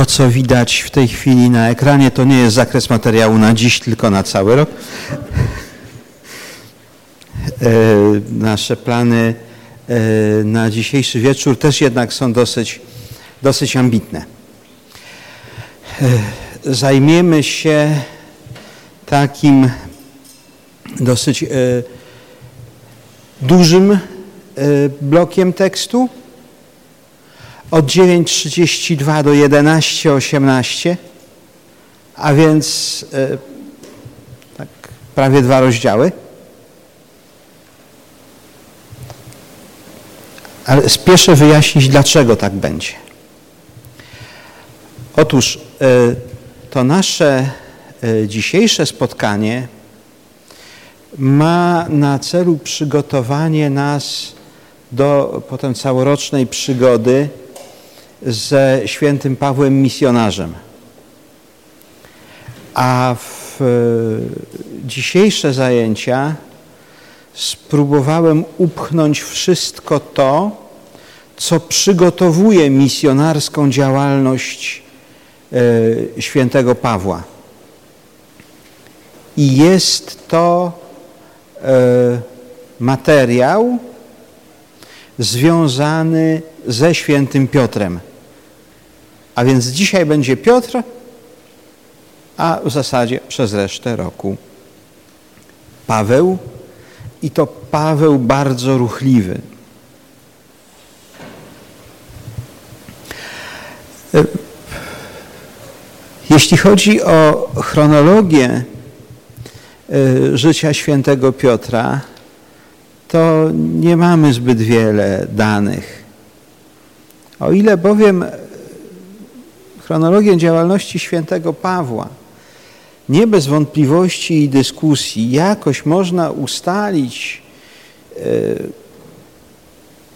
To, co widać w tej chwili na ekranie, to nie jest zakres materiału na dziś, tylko na cały rok. E, nasze plany e, na dzisiejszy wieczór też jednak są dosyć, dosyć ambitne. E, zajmiemy się takim dosyć dużym blokiem tekstu od 9.32 do 11.18, a więc tak, prawie dwa rozdziały. Ale spieszę wyjaśnić, dlaczego tak będzie. Otóż e, to nasze e, dzisiejsze spotkanie ma na celu przygotowanie nas do potem całorocznej przygody ze świętym Pawłem misjonarzem. A w e, dzisiejsze zajęcia spróbowałem upchnąć wszystko to, co przygotowuje misjonarską działalność e, świętego Pawła. I jest to e, materiał związany ze świętym Piotrem. A więc dzisiaj będzie Piotr, a w zasadzie przez resztę roku Paweł i to Paweł bardzo ruchliwy. Jeśli chodzi o chronologię e, życia świętego Piotra, to nie mamy zbyt wiele danych. O ile bowiem chronologię działalności świętego Pawła nie bez wątpliwości i dyskusji jakoś można ustalić e,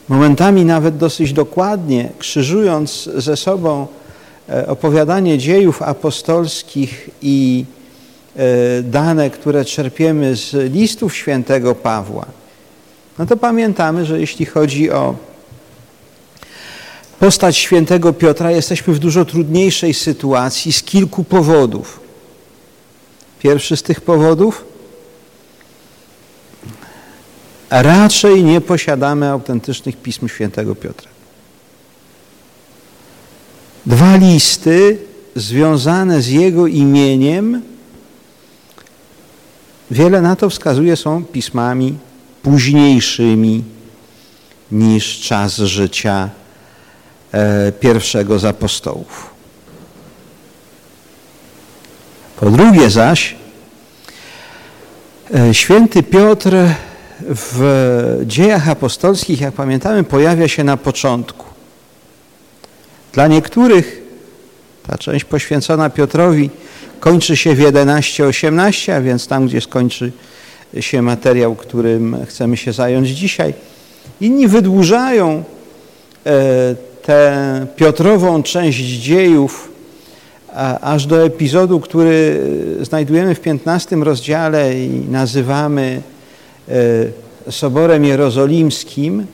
momentami nawet dosyć dokładnie, krzyżując ze sobą e, opowiadanie dziejów apostolskich i e, dane, które czerpiemy z listów świętego Pawła, no to pamiętamy, że jeśli chodzi o postać świętego Piotra, jesteśmy w dużo trudniejszej sytuacji z kilku powodów. Pierwszy z tych powodów? Raczej nie posiadamy autentycznych pism świętego Piotra. Dwa listy związane z jego imieniem, wiele na to wskazuje, są pismami późniejszymi niż czas życia pierwszego z apostołów. Po drugie zaś, e, święty Piotr w dziejach apostolskich, jak pamiętamy, pojawia się na początku. Dla niektórych ta część poświęcona Piotrowi kończy się w 11-18, a więc tam, gdzie skończy się materiał, którym chcemy się zająć dzisiaj. Inni wydłużają e, tę Piotrową część dziejów aż do epizodu, który znajdujemy w 15 rozdziale i nazywamy e, Soborem Jerozolimskim.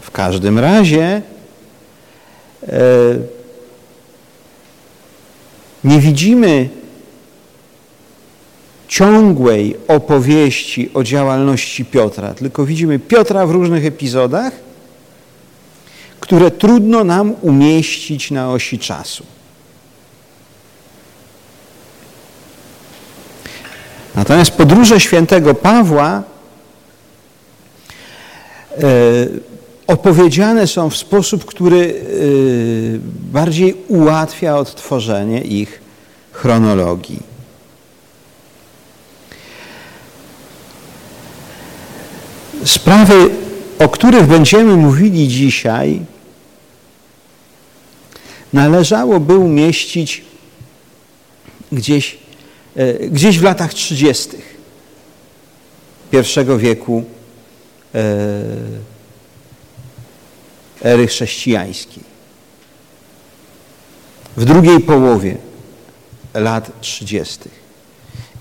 W każdym razie e, nie widzimy ciągłej opowieści o działalności Piotra, tylko widzimy Piotra w różnych epizodach które trudno nam umieścić na osi czasu. Natomiast podróże świętego Pawła e, opowiedziane są w sposób, który e, bardziej ułatwia odtworzenie ich chronologii. Sprawy, o których będziemy mówili dzisiaj, należałoby umieścić gdzieś, e, gdzieś w latach 30. pierwszego wieku e, ery chrześcijańskiej. W drugiej połowie lat 30.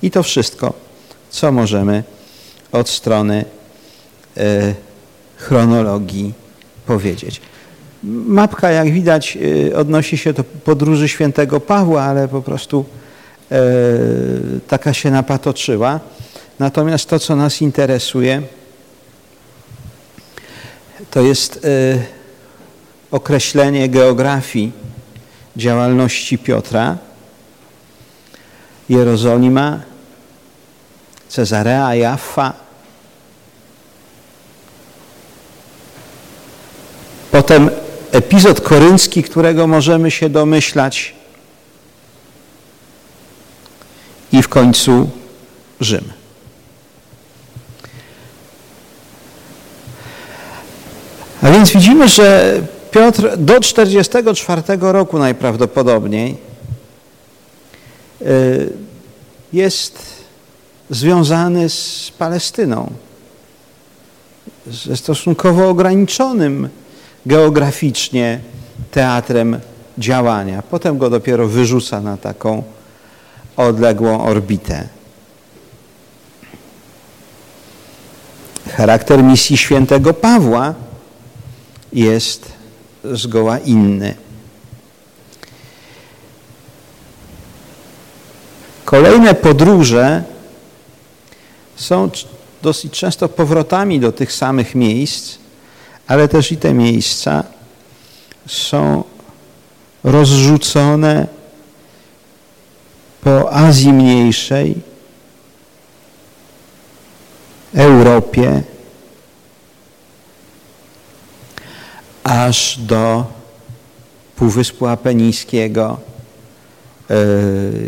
I to wszystko, co możemy od strony e, chronologii powiedzieć. Mapka, jak widać, odnosi się do podróży świętego Pawła, ale po prostu e, taka się napatoczyła. Natomiast to, co nas interesuje, to jest e, określenie geografii działalności Piotra. Jerozolima, Cezarea, Jaffa. Potem epizod koryncki, którego możemy się domyślać. I w końcu Rzym. A więc widzimy, że Piotr do 44 roku najprawdopodobniej y, jest związany z Palestyną, ze stosunkowo ograniczonym geograficznie teatrem działania. Potem go dopiero wyrzuca na taką odległą orbitę. Charakter misji świętego Pawła jest zgoła inny. Kolejne podróże są dosyć często powrotami do tych samych miejsc, ale też i te miejsca są rozrzucone po Azji Mniejszej, Europie, aż do Półwyspu Apenińskiego, e,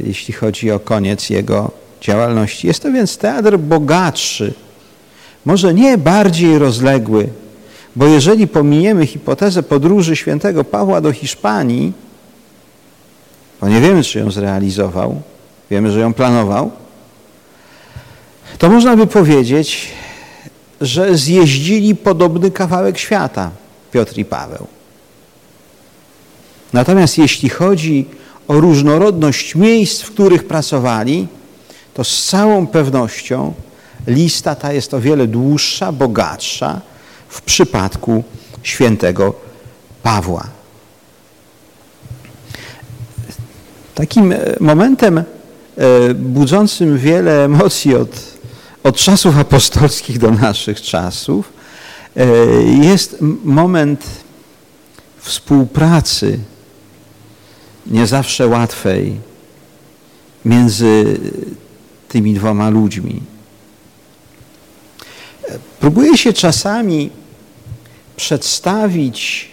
jeśli chodzi o koniec jego działalności. Jest to więc teatr bogatszy, może nie bardziej rozległy, bo jeżeli pominiemy hipotezę podróży świętego Pawła do Hiszpanii, bo nie wiemy, czy ją zrealizował, wiemy, że ją planował, to można by powiedzieć, że zjeździli podobny kawałek świata Piotr i Paweł. Natomiast jeśli chodzi o różnorodność miejsc, w których pracowali, to z całą pewnością lista ta jest o wiele dłuższa, bogatsza w przypadku świętego Pawła. Takim e, momentem e, budzącym wiele emocji od, od czasów apostolskich do naszych czasów e, jest moment współpracy, nie zawsze łatwej, między tymi dwoma ludźmi. Próbuję się czasami przedstawić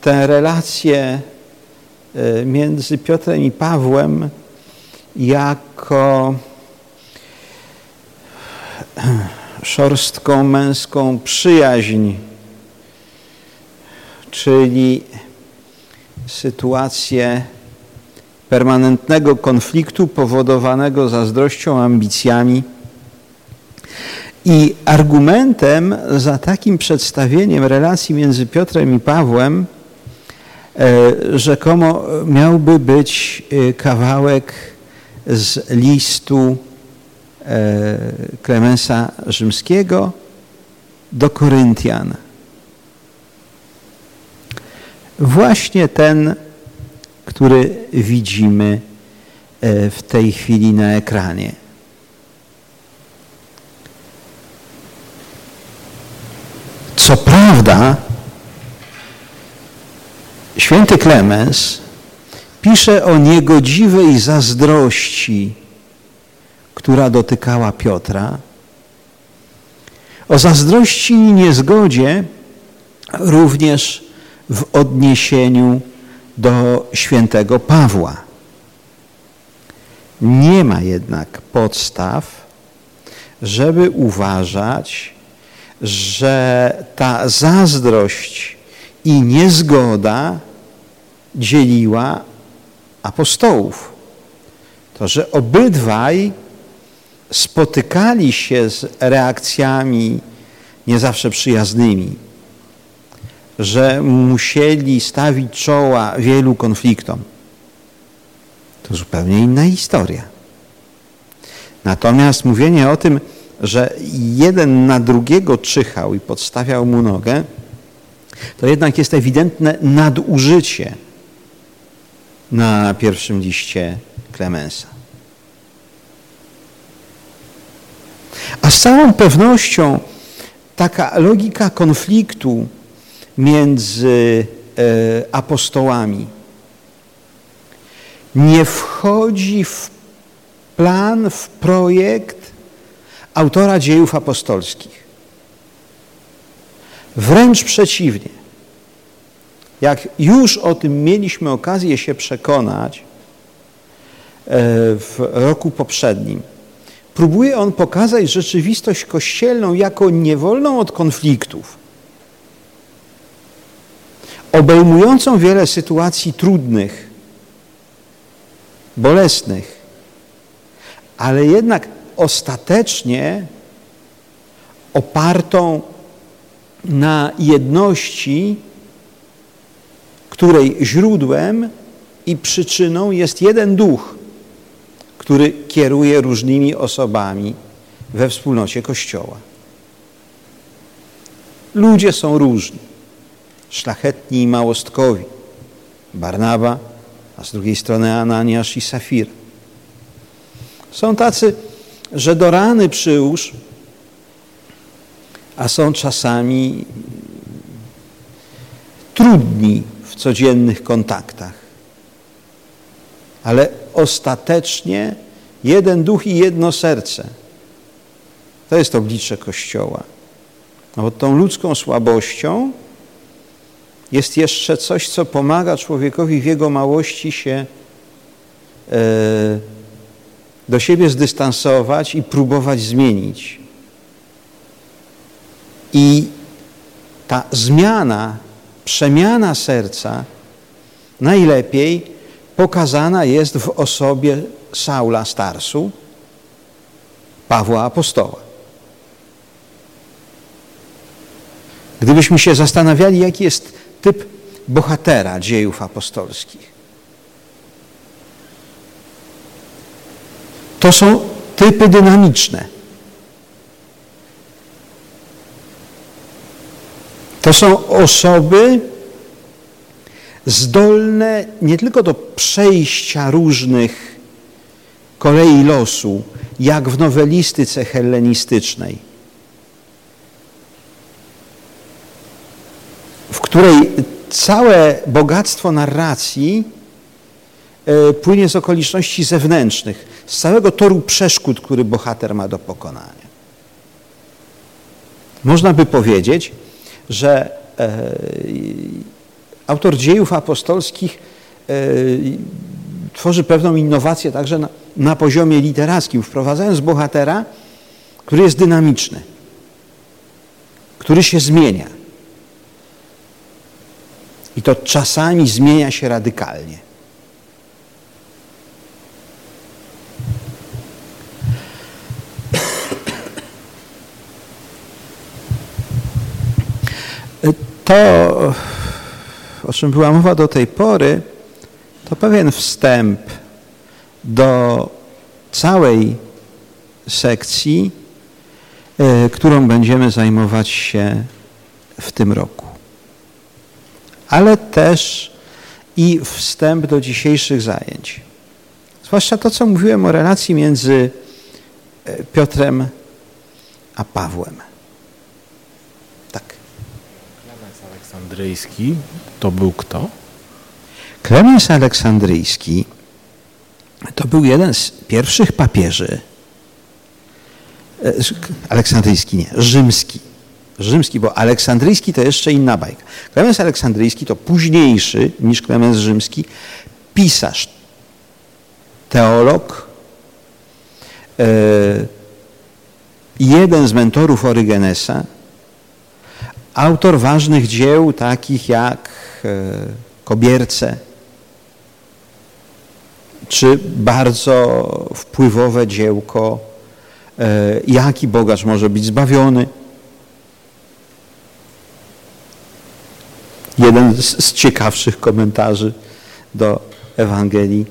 tę relację e, między Piotrem i Pawłem jako szorstką męską przyjaźń, czyli sytuację permanentnego konfliktu powodowanego zazdrością, ambicjami. I argumentem za takim przedstawieniem relacji między Piotrem i Pawłem E, rzekomo miałby być e, kawałek z listu e, Klemensa Rzymskiego do Koryntian. Właśnie ten, który widzimy w tej chwili na ekranie. Co prawda, Święty Klemens pisze o niegodziwej zazdrości, która dotykała Piotra, o zazdrości i niezgodzie również w odniesieniu do świętego Pawła. Nie ma jednak podstaw, żeby uważać, że ta zazdrość i niezgoda dzieliła apostołów. To, że obydwaj spotykali się z reakcjami nie zawsze przyjaznymi, że musieli stawić czoła wielu konfliktom. To zupełnie inna historia. Natomiast mówienie o tym, że jeden na drugiego czyhał i podstawiał mu nogę, to jednak jest ewidentne nadużycie na pierwszym liście Klemensa. A z całą pewnością taka logika konfliktu między e, apostołami nie wchodzi w plan, w projekt autora dziejów apostolskich. Wręcz przeciwnie. Jak już o tym mieliśmy okazję się przekonać e, w roku poprzednim, próbuje on pokazać rzeczywistość kościelną jako niewolną od konfliktów, obejmującą wiele sytuacji trudnych, bolesnych, ale jednak ostatecznie opartą na jedności, której źródłem i przyczyną jest jeden duch, który kieruje różnymi osobami we wspólnocie Kościoła. Ludzie są różni, szlachetni i małostkowi. Barnaba, a z drugiej strony Ananiasz i Safir. Są tacy, że do rany przyłóż, a są czasami trudni w codziennych kontaktach. Ale ostatecznie jeden duch i jedno serce. To jest oblicze Kościoła. No bo tą ludzką słabością jest jeszcze coś, co pomaga człowiekowi w jego małości się e, do siebie zdystansować i próbować zmienić. I ta zmiana, przemiana serca najlepiej pokazana jest w osobie Saula Starsu, Pawła Apostoła. Gdybyśmy się zastanawiali, jaki jest typ bohatera dziejów apostolskich, to są typy dynamiczne. To są osoby zdolne nie tylko do przejścia różnych kolei losu, jak w nowelistyce hellenistycznej, w której całe bogactwo narracji płynie z okoliczności zewnętrznych, z całego toru przeszkód, który bohater ma do pokonania. Można by powiedzieć, że e, autor dziejów apostolskich e, tworzy pewną innowację także na poziomie literackim, wprowadzając bohatera, który jest dynamiczny, który się zmienia. I to czasami zmienia się radykalnie. To, o czym była mowa do tej pory, to pewien wstęp do całej sekcji, e, którą będziemy zajmować się w tym roku. Ale też i wstęp do dzisiejszych zajęć. Zwłaszcza to, co mówiłem o relacji między e, Piotrem a Pawłem. Aleksandryjski to był kto? Klemens Aleksandryjski to był jeden z pierwszych papieży, e, aleksandryjski nie, rzymski. Rzymski, bo aleksandryjski to jeszcze inna bajka. Klemens aleksandryjski to późniejszy niż Klemens rzymski pisarz, teolog, e, jeden z mentorów Orygenesa, autor ważnych dzieł takich jak e, Kobierce, czy bardzo wpływowe dziełko e, Jaki bogacz może być zbawiony. Jeden z, ciekawszych komentarzy do Ewangelii,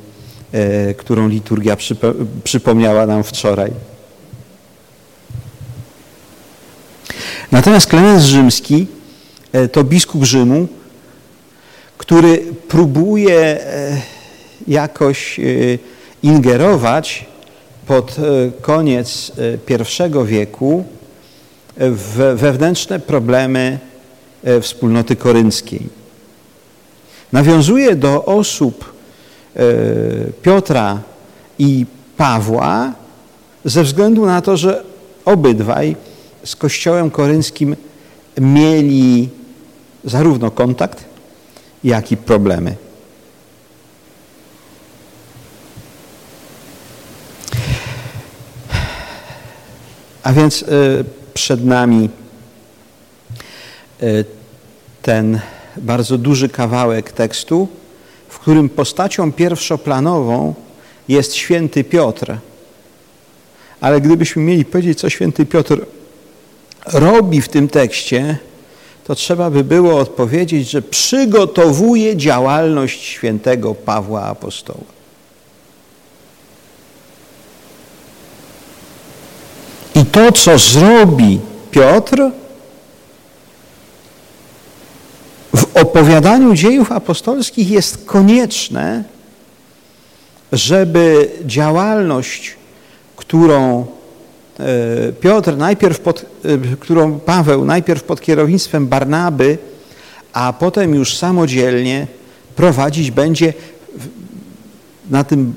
e, którą liturgia przypomniała nam wczoraj. Natomiast Klemens Rzymski e, to biskup Rzymu, który próbuje e, jakoś e, ingerować pod koniec I wieku w wewnętrzne problemy wspólnoty korynckiej. Nawiązuje do osób Piotra i Pawła ze względu na to, że obydwaj z Kościołem korynckim mieli zarówno kontakt, jak i problemy. A więc e, przed nami e, ten bardzo duży kawałek tekstu, w którym postacią pierwszoplanową jest święty Piotr. Ale gdybyśmy mieli powiedzieć, co święty Piotr robi w tym tekście, to trzeba by było odpowiedzieć, że przygotowuje działalność świętego Pawła Apostoła. I to, co zrobi Piotr w opowiadaniu dziejów apostolskich jest konieczne, żeby działalność, którą Piotr najpierw pod, e, którą Paweł najpierw pod kierownictwem Barnaby, a potem już samodzielnie prowadzić będzie na tym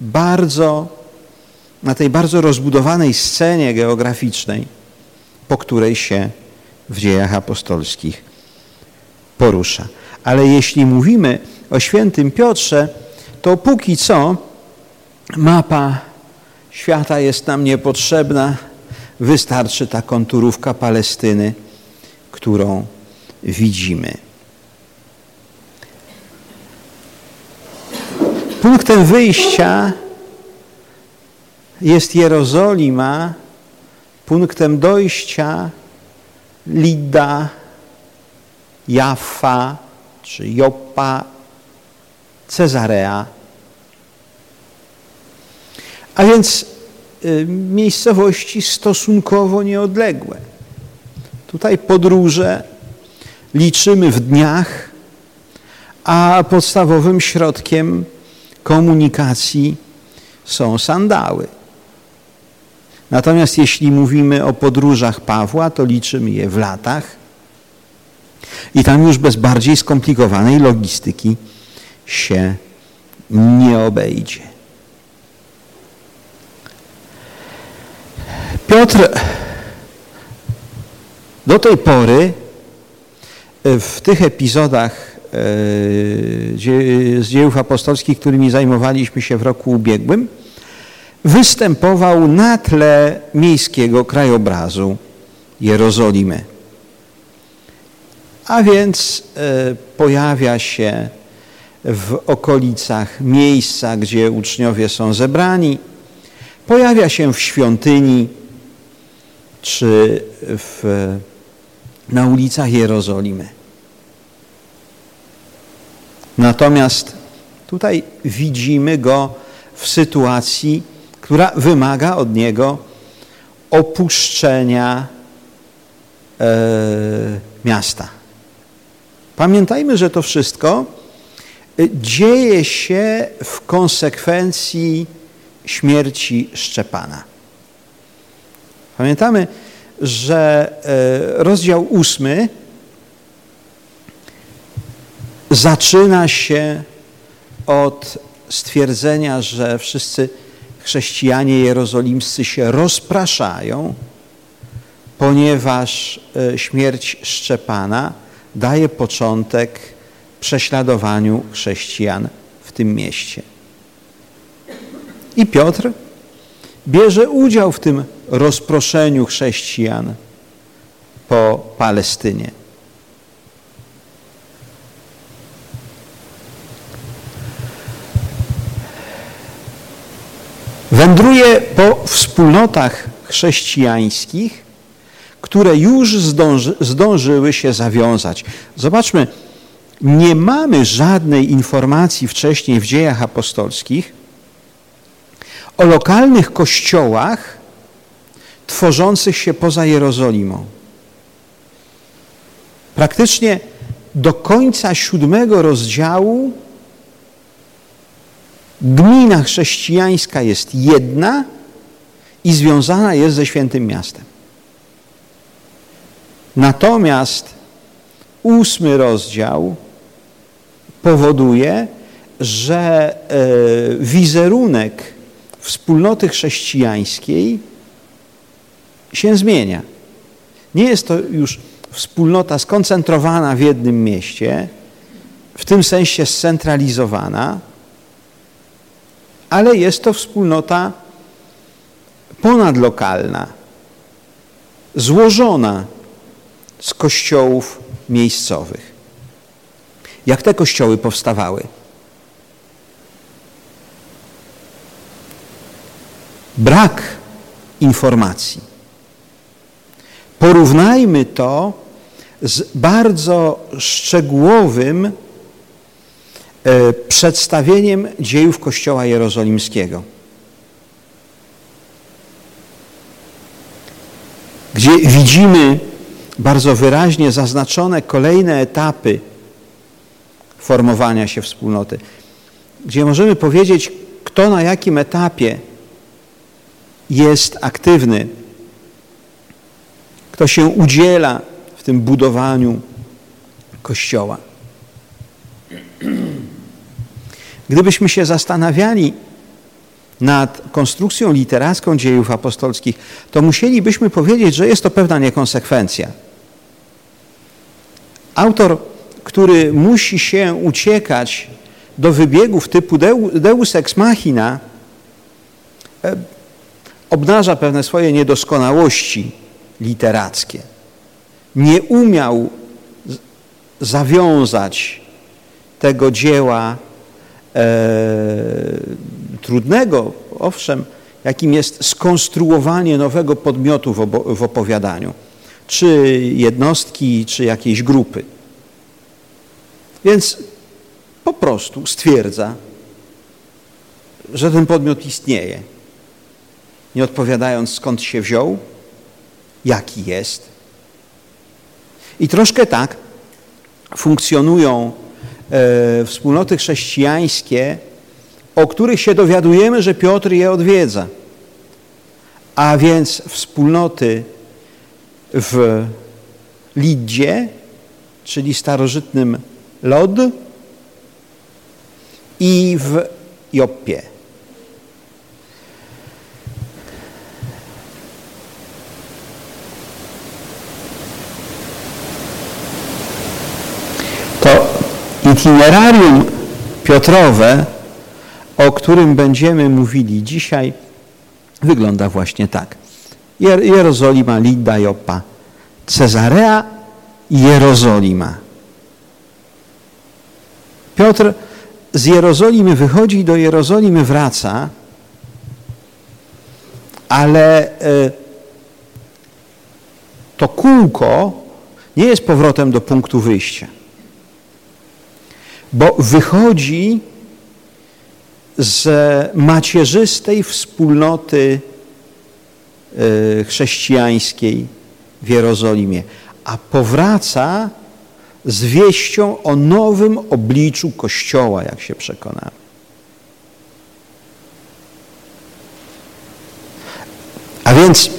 bardzo, na tej bardzo rozbudowanej scenie geograficznej, po której się w dziejach apostolskich porusza. Ale jeśli mówimy o świętym Piotrze, to póki co mapa świata jest nam niepotrzebna. Wystarczy ta konturówka Palestyny, którą widzimy. Punktem wyjścia jest Jerozolima, punktem dojścia Lida, Jaffa czy Joppa, Cezarea a więc y, miejscowości stosunkowo nieodległe. Tutaj podróże liczymy w dniach, a podstawowym środkiem komunikacji są sandały. Natomiast jeśli mówimy o podróżach Pawła, to liczymy je w latach i tam już bez bardziej skomplikowanej logistyki się nie obejdzie. Piotr do tej pory e, w tych epizodach e, z dziejów apostolskich, którymi zajmowaliśmy się w roku ubiegłym, występował na tle miejskiego krajobrazu Jerozolimy. A więc e, pojawia się w okolicach miejsca, gdzie uczniowie są zebrani, pojawia się w świątyni, czy w, na ulicach Jerozolimy. Natomiast tutaj widzimy go w sytuacji, która wymaga od niego opuszczenia e, miasta. Pamiętajmy, że to wszystko dzieje się w konsekwencji śmierci Szczepana. Pamiętamy, że e, rozdział ósmy zaczyna się od stwierdzenia, że wszyscy chrześcijanie jerozolimscy się rozpraszają, ponieważ e, śmierć Szczepana daje początek prześladowaniu chrześcijan w tym mieście. I Piotr bierze udział w tym rozproszeniu chrześcijan po Palestynie. Wędruje po wspólnotach chrześcijańskich, które już zdąży, zdążyły się zawiązać. Zobaczmy, nie mamy żadnej informacji wcześniej w dziejach apostolskich, o lokalnych kościołach tworzących się poza Jerozolimą. Praktycznie do końca siódmego rozdziału gmina chrześcijańska jest jedna i związana jest ze świętym miastem. Natomiast ósmy rozdział powoduje, że e, wizerunek wspólnoty chrześcijańskiej się zmienia. Nie jest to już wspólnota skoncentrowana w jednym mieście, w tym sensie scentralizowana, ale jest to wspólnota ponadlokalna, złożona z kościołów miejscowych. Jak te kościoły powstawały? Brak informacji. Porównajmy to z bardzo szczegółowym e, przedstawieniem dziejów Kościoła Jerozolimskiego. Gdzie widzimy bardzo wyraźnie zaznaczone kolejne etapy formowania się wspólnoty, gdzie możemy powiedzieć, kto na jakim etapie jest aktywny, kto się udziela w tym budowaniu Kościoła. Gdybyśmy się zastanawiali nad konstrukcją literacką dziejów apostolskich, to musielibyśmy powiedzieć, że jest to pewna niekonsekwencja. Autor, który musi się uciekać do wybiegów typu deus ex machina, e, obnaża pewne swoje niedoskonałości literackie. Nie umiał zawiązać tego dzieła e, trudnego, owszem, jakim jest skonstruowanie nowego podmiotu w, w opowiadaniu, czy jednostki, czy jakiejś grupy. Więc po prostu stwierdza, że ten podmiot istnieje, nie odpowiadając skąd się wziął, jaki jest. I troszkę tak funkcjonują e, wspólnoty chrześcijańskie, o których się dowiadujemy, że Piotr je odwiedza. A więc wspólnoty w Lidzie, czyli starożytnym Lod i w Joppie. Itinerarium Piotrowe, o którym będziemy mówili dzisiaj, wygląda właśnie tak. Jerozolima, Lidda, Joppa, Cezarea i Jerozolima. Piotr z Jerozolimy wychodzi do Jerozolimy wraca, ale e, to kółko nie jest powrotem do punktu wyjścia, bo wychodzi z macierzystej wspólnoty e, chrześcijańskiej w Jerozolimie, a powraca z wieścią o nowym obliczu Kościoła, jak się przekonamy. A więc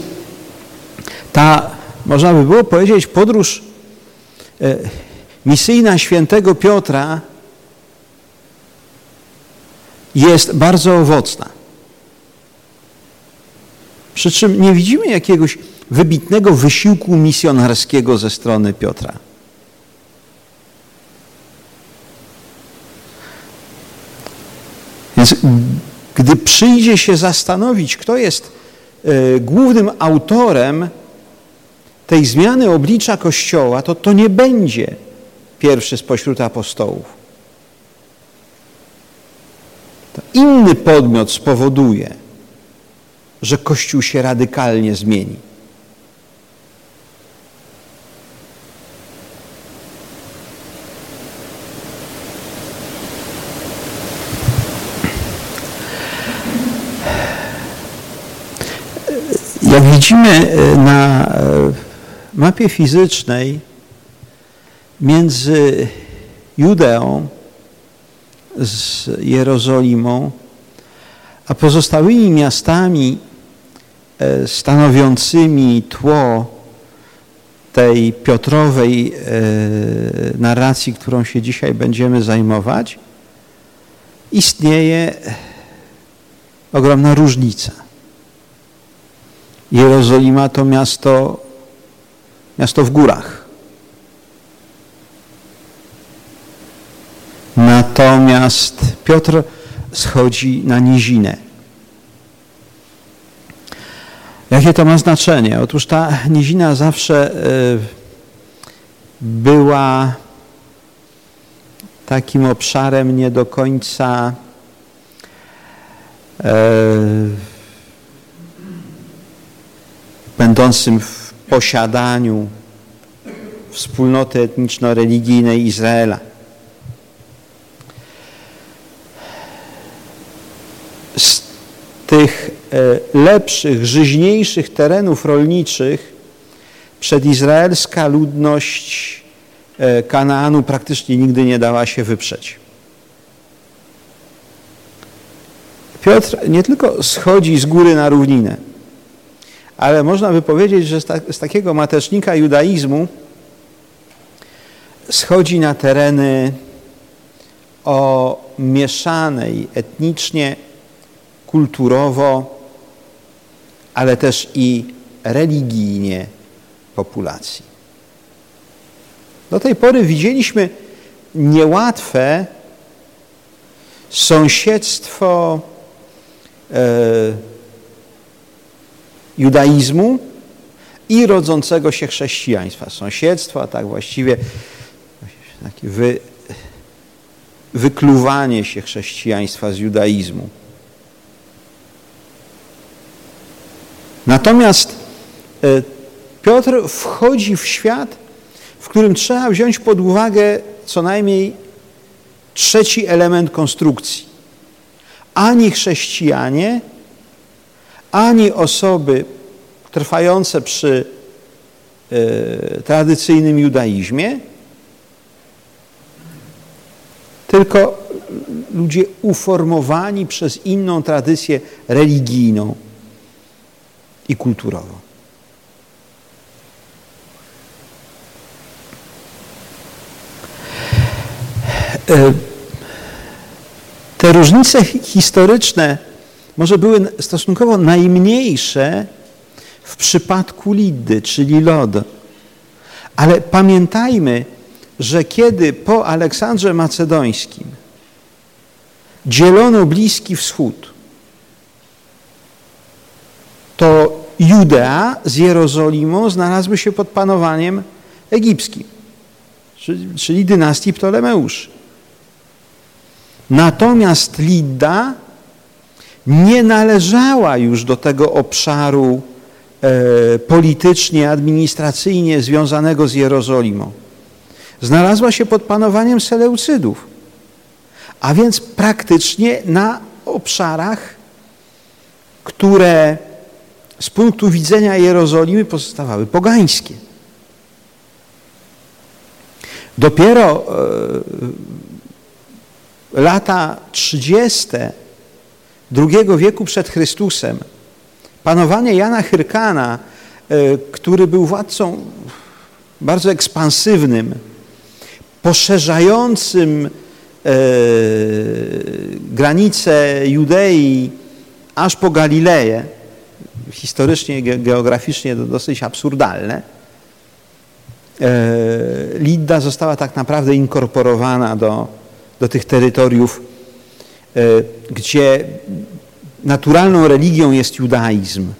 ta, można by było powiedzieć, podróż e, misyjna świętego Piotra jest bardzo owocna. Przy czym nie widzimy jakiegoś wybitnego wysiłku misjonarskiego ze strony Piotra. Więc gdy przyjdzie się zastanowić, kto jest e, głównym autorem tej zmiany oblicza Kościoła, to to nie będzie pierwszy spośród apostołów. To inny podmiot spowoduje, że Kościół się radykalnie zmieni. Jak widzimy e, na e, mapie fizycznej, między Judeą z Jerozolimą, a pozostałymi miastami e, stanowiącymi tło tej Piotrowej e, narracji, którą się dzisiaj będziemy zajmować, istnieje ogromna różnica. Jerozolima to miasto, miasto w górach. Natomiast Piotr schodzi na nizinę. Jakie to ma znaczenie? Otóż ta nizina zawsze e, była takim obszarem nie do końca e, będącym w posiadaniu wspólnoty etniczno-religijnej Izraela. Z tych e, lepszych, żyźniejszych terenów rolniczych przedizraelska ludność e, Kanaanu praktycznie nigdy nie dała się wyprzeć. Piotr nie tylko schodzi z góry na równinę, ale można by powiedzieć, że z, z takiego matecznika judaizmu schodzi na tereny o mieszanej etnicznie, kulturowo, ale też i religijnie populacji. Do tej pory widzieliśmy niełatwe sąsiedztwo e, judaizmu i rodzącego się chrześcijaństwa. Sąsiedztwo, a tak właściwie takie wy, wykluwanie się chrześcijaństwa z judaizmu. Natomiast e, Piotr wchodzi w świat, w którym trzeba wziąć pod uwagę co najmniej trzeci element konstrukcji. Ani chrześcijanie, ani osoby trwające przy y, tradycyjnym judaizmie, tylko ludzie uformowani przez inną tradycję religijną i kulturową. E, te różnice historyczne może były stosunkowo najmniejsze w przypadku Lidy, czyli Lod. Ale pamiętajmy, że kiedy po Aleksandrze Macedońskim dzielono Bliski Wschód, to Judea z Jerozolimą znalazły się pod panowaniem egipskim, czyli dynastii Ptolemeuszy. Natomiast Lidda nie należała już do tego obszaru e, politycznie, administracyjnie związanego z Jerozolimą. Znalazła się pod panowaniem Seleucydów, a więc praktycznie na obszarach, które z punktu widzenia Jerozolimy pozostawały pogańskie. Dopiero e, lata 30 II wieku przed Chrystusem, panowanie Jana Hyrkana, e, który był władcą bardzo ekspansywnym, poszerzającym e, granice Judei aż po Galileję, historycznie, geograficznie dosyć absurdalne. E, Lidda została tak naprawdę inkorporowana do, do tych terytoriów E, gdzie naturalną religią jest judaizm.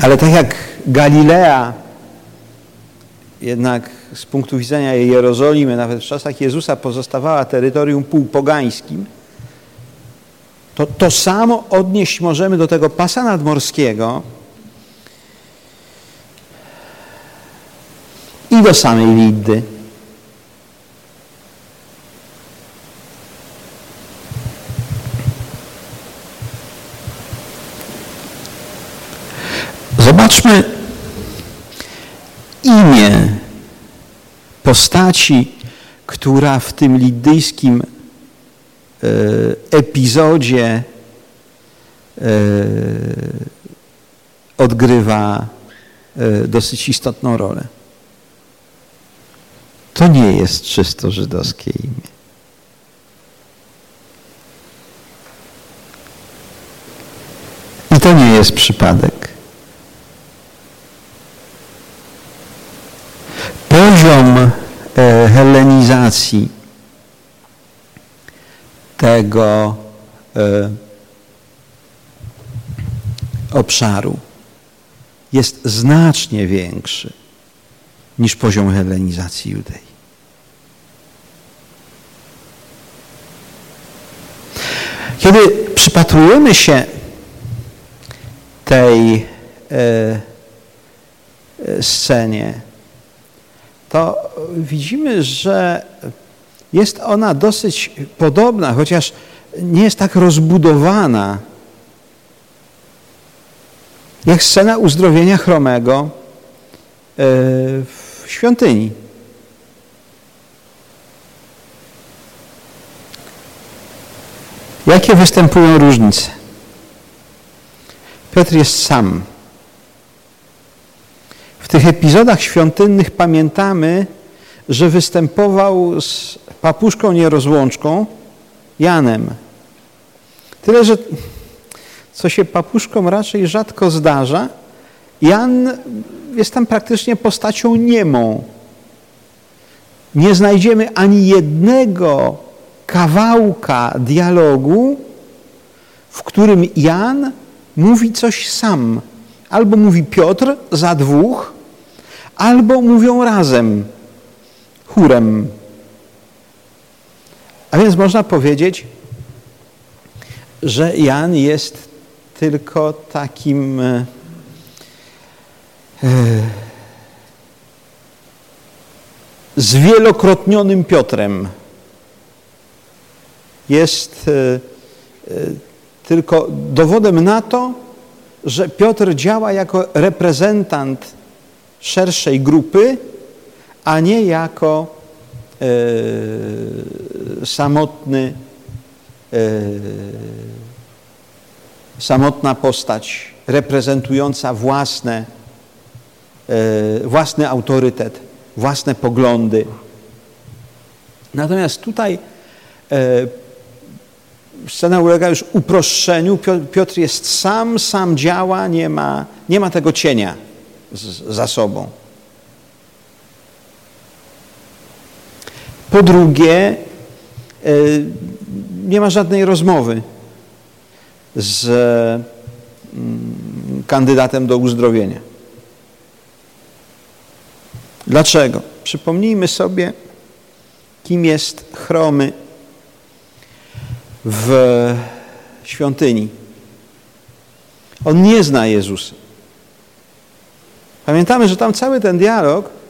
Ale tak jak Galilea jednak z punktu widzenia Jerozolimy, nawet w czasach Jezusa pozostawała terytorium półpogańskim, to to samo odnieść możemy do tego pasa nadmorskiego i do samej Liddy. Zobaczmy, imię postaci, która w tym lidyjskim epizodzie e, odgrywa e, dosyć istotną rolę. To nie jest czysto żydowskie imię. I to nie jest przypadek. Poziom e, helenizacji tego e, obszaru jest znacznie większy niż poziom helenizacji Judei. Kiedy przypatrujemy się tej e, e, scenie, to widzimy, że jest ona dosyć podobna, chociaż nie jest tak rozbudowana, jak scena uzdrowienia chromego e, w świątyni. Jakie występują różnice? Piotr jest sam. W tych epizodach świątynnych pamiętamy, że występował z papuszką nierozłączką, Janem. Tyle, że co się papuszkom raczej rzadko zdarza, Jan jest tam praktycznie postacią niemą. Nie znajdziemy ani jednego kawałka dialogu, w którym Jan mówi coś sam. Albo mówi Piotr za dwóch, albo mówią razem, chórem. A więc można powiedzieć, że Jan jest tylko takim e, e zwielokrotnionym Piotrem. Jest e, tylko dowodem na to, że Piotr działa jako reprezentant szerszej grupy, a nie jako samotny, e, samotna postać reprezentująca własne, e, własny autorytet, własne poglądy. Natomiast tutaj e, scena ulega już uproszczeniu. Piotr jest sam, sam działa, nie ma, nie ma tego cienia z, za sobą. Po drugie, e, nie ma żadnej rozmowy z mm, kandydatem do uzdrowienia. Dlaczego? Przypomnijmy sobie, kim jest chromy w świątyni. On nie zna Jezusa. Pamiętamy, że tam cały ten dialog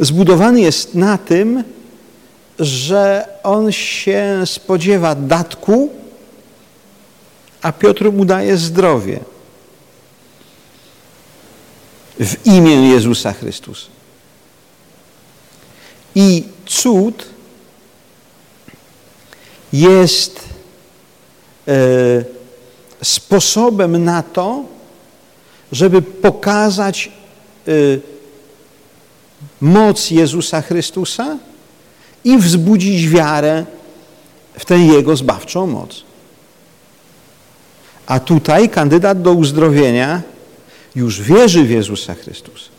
zbudowany jest na tym, że on się spodziewa datku, a Piotr mu daje zdrowie w imię Jezusa Chrystusa. I cud jest e, sposobem na to, żeby pokazać e, moc Jezusa Chrystusa i wzbudzić wiarę w tę Jego zbawczą moc. A tutaj kandydat do uzdrowienia już wierzy w Jezusa Chrystusa.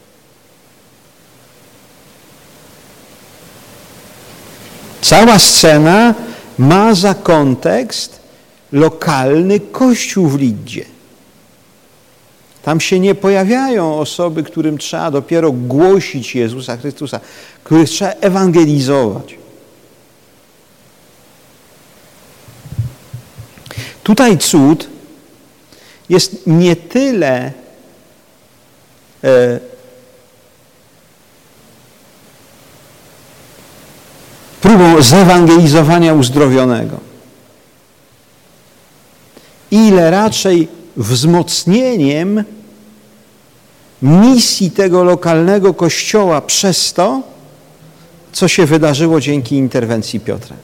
Cała scena ma za kontekst lokalny kościół w Lidzie. Tam się nie pojawiają osoby, którym trzeba dopiero głosić Jezusa Chrystusa, których trzeba ewangelizować. Tutaj cud jest nie tyle e, próbą zewangelizowania uzdrowionego, ile raczej wzmocnieniem misji tego lokalnego kościoła przez to, co się wydarzyło dzięki interwencji Piotra.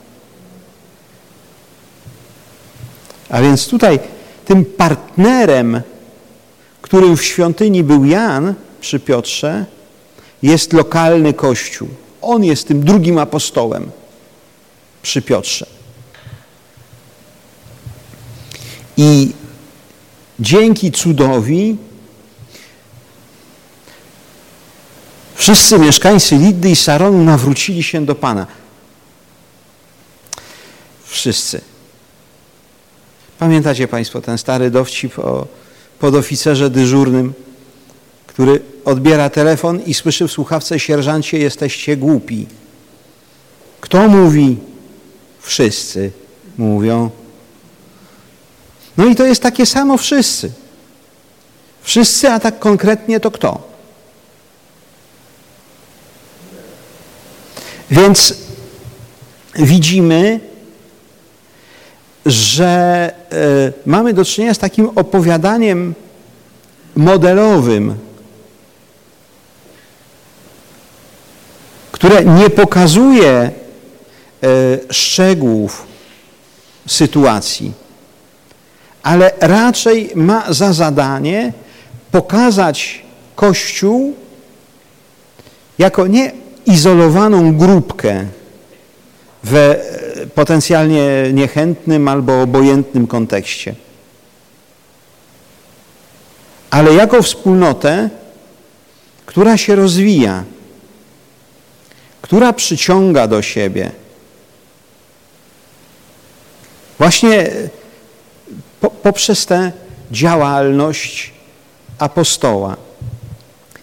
A więc tutaj tym partnerem, którym w świątyni był Jan przy Piotrze, jest lokalny kościół. On jest tym drugim apostołem przy Piotrze. I dzięki cudowi wszyscy mieszkańcy Liddy i Saronu nawrócili się do Pana. Wszyscy. Pamiętacie Państwo ten stary dowcip o podoficerze dyżurnym, który odbiera telefon i słyszy w słuchawce sierżancie jesteście głupi. Kto mówi? Wszyscy mówią. No i to jest takie samo wszyscy. Wszyscy, a tak konkretnie to kto? Więc widzimy, że e, mamy do czynienia z takim opowiadaniem modelowym, które nie pokazuje e, szczegółów sytuacji, ale raczej ma za zadanie pokazać Kościół jako nie izolowaną grupkę we potencjalnie niechętnym albo obojętnym kontekście, ale jako wspólnotę, która się rozwija, która przyciąga do siebie. Właśnie po, poprzez tę działalność apostoła.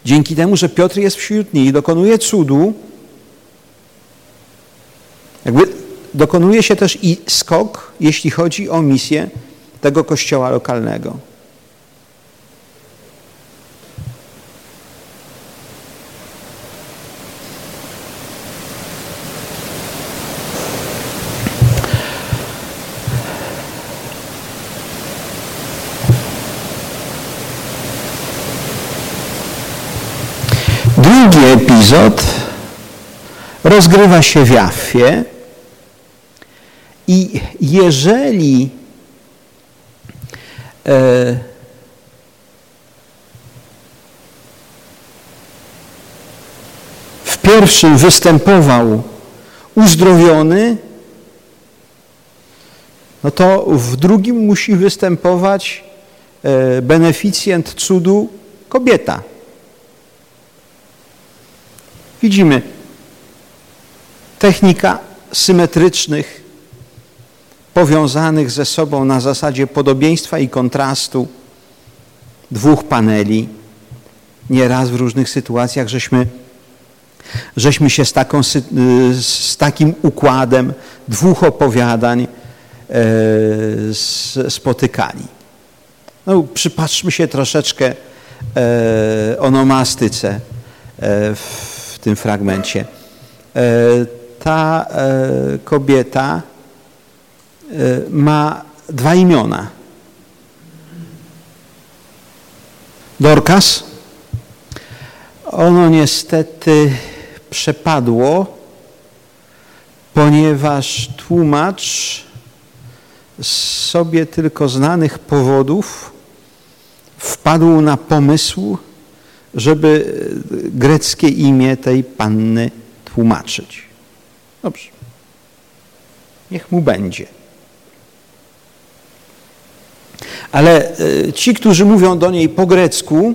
Dzięki temu, że Piotr jest wśród nich, dokonuje cudu, jakby dokonuje się też i skok, jeśli chodzi o misję tego kościoła lokalnego. Epizod rozgrywa się w Jaffie i jeżeli e, w pierwszym występował uzdrowiony, no to w drugim musi występować e, beneficjent cudu kobieta. Widzimy technika symetrycznych, powiązanych ze sobą na zasadzie podobieństwa i kontrastu dwóch paneli. Nieraz w różnych sytuacjach żeśmy, żeśmy się z, taką, z takim układem dwóch opowiadań e, spotykali. No, przypatrzmy się troszeczkę e, onomastyce e, w tym fragmencie. E, ta e, kobieta e, ma dwa imiona. Dorcas. Ono niestety przepadło, ponieważ tłumacz z sobie tylko znanych powodów wpadł na pomysł, żeby greckie imię tej panny tłumaczyć. Dobrze. Niech mu będzie. Ale e, ci, którzy mówią do niej po grecku,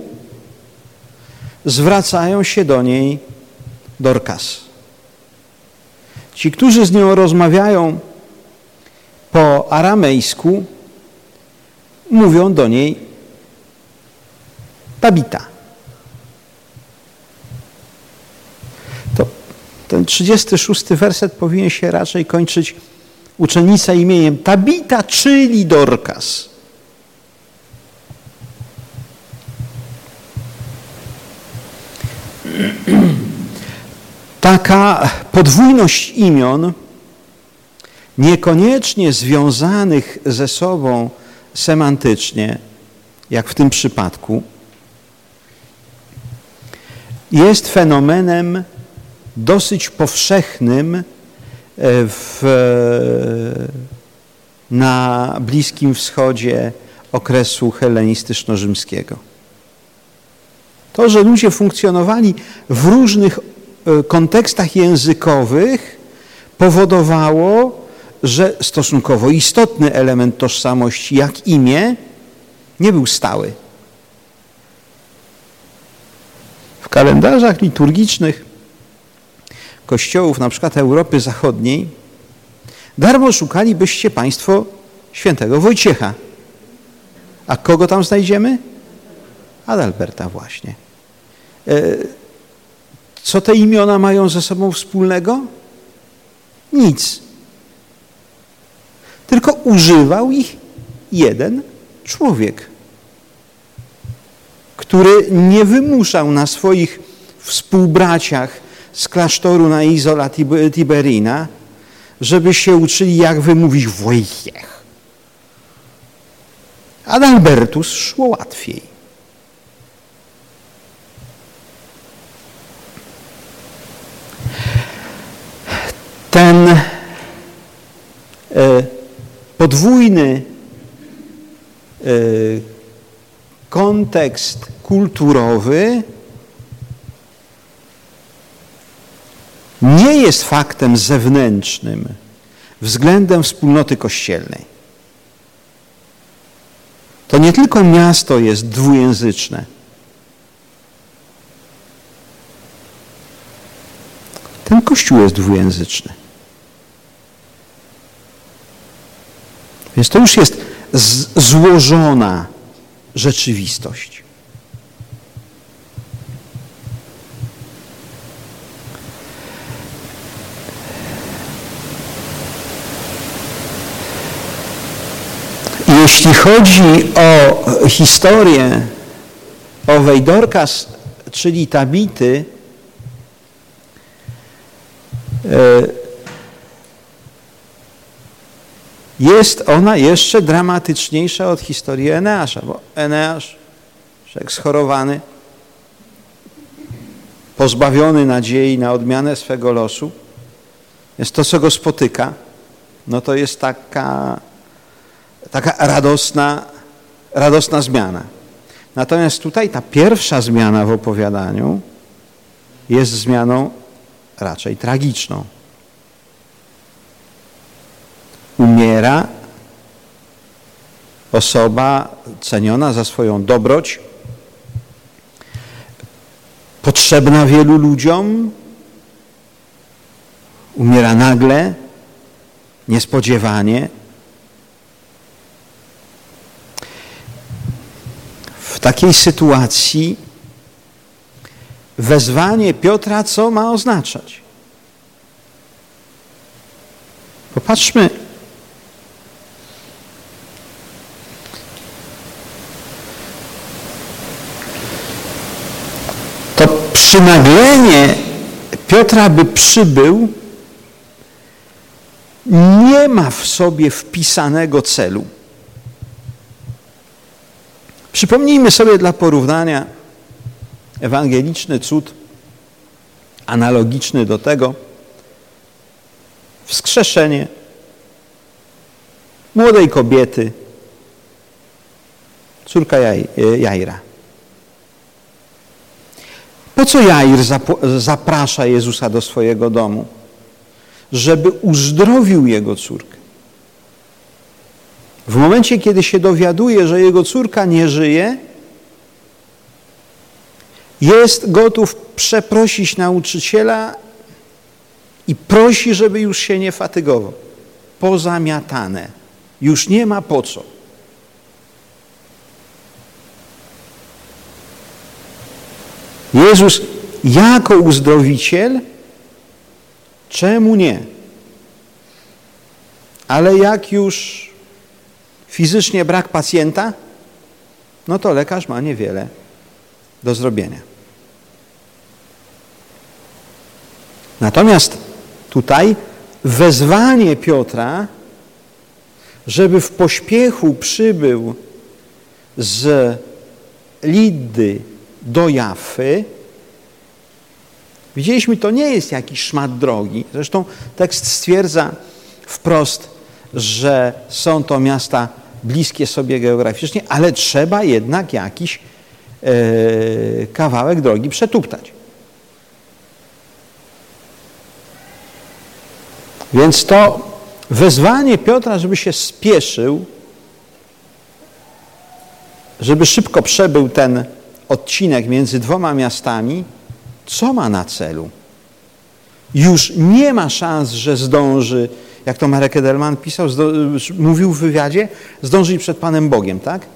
zwracają się do niej Dorcas. Ci, którzy z nią rozmawiają po aramejsku, mówią do niej Tabita. Ten 36 werset powinien się raczej kończyć uczennica imieniem Tabita, czyli Dorkas. Taka podwójność imion, niekoniecznie związanych ze sobą semantycznie, jak w tym przypadku, jest fenomenem dosyć powszechnym e, w, na Bliskim Wschodzie okresu hellenistyczno-rzymskiego. To, że ludzie funkcjonowali w różnych e, kontekstach językowych powodowało, że stosunkowo istotny element tożsamości, jak imię, nie był stały. W kalendarzach liturgicznych kościołów, na przykład Europy Zachodniej, darmo szukalibyście Państwo świętego Wojciecha. A kogo tam znajdziemy? Adalberta właśnie. E, co te imiona mają ze sobą wspólnego? Nic. Tylko używał ich jeden człowiek, który nie wymuszał na swoich współbraciach z klasztoru na Izola Tiberina, żeby się uczyli, jak wymówić Wojciech. Adalbertus szło łatwiej. Ten e, podwójny e, kontekst kulturowy nie jest faktem zewnętrznym względem wspólnoty kościelnej. To nie tylko miasto jest dwujęzyczne. Ten kościół jest dwujęzyczny. Więc to już jest złożona rzeczywistość. Jeśli chodzi o historię owej Dorcas, czyli Tabity, e, jest ona jeszcze dramatyczniejsza od historii Eneasza, bo Eneasz, jak schorowany, pozbawiony nadziei na odmianę swego losu, jest to, co go spotyka, no to jest taka, taka radosna, radosna zmiana. Natomiast tutaj ta pierwsza zmiana w opowiadaniu jest zmianą raczej tragiczną umiera osoba ceniona za swoją dobroć, potrzebna wielu ludziom, umiera nagle, niespodziewanie. W takiej sytuacji wezwanie Piotra co ma oznaczać? Popatrzmy przynaglenie Piotra, by przybył, nie ma w sobie wpisanego celu. Przypomnijmy sobie dla porównania ewangeliczny cud analogiczny do tego wskrzeszenie młodej kobiety, córka Jajra. Po co Jair zaprasza Jezusa do swojego domu? Żeby uzdrowił jego córkę. W momencie, kiedy się dowiaduje, że jego córka nie żyje, jest gotów przeprosić nauczyciela i prosi, żeby już się nie fatygował. Pozamiatane. Już nie ma po co. Jezus jako uzdrowiciel, czemu nie? Ale jak już fizycznie brak pacjenta, no to lekarz ma niewiele do zrobienia. Natomiast tutaj wezwanie Piotra, żeby w pośpiechu przybył z Liddy do Jafy Widzieliśmy, to nie jest jakiś szmat drogi. Zresztą tekst stwierdza wprost, że są to miasta bliskie sobie geograficznie, ale trzeba jednak jakiś e, kawałek drogi przetuptać. Więc to wezwanie Piotra, żeby się spieszył, żeby szybko przebył ten odcinek między dwoma miastami, co ma na celu? Już nie ma szans, że zdąży, jak to Marek Edelman pisał, mówił w wywiadzie, zdążyć przed Panem Bogiem, tak?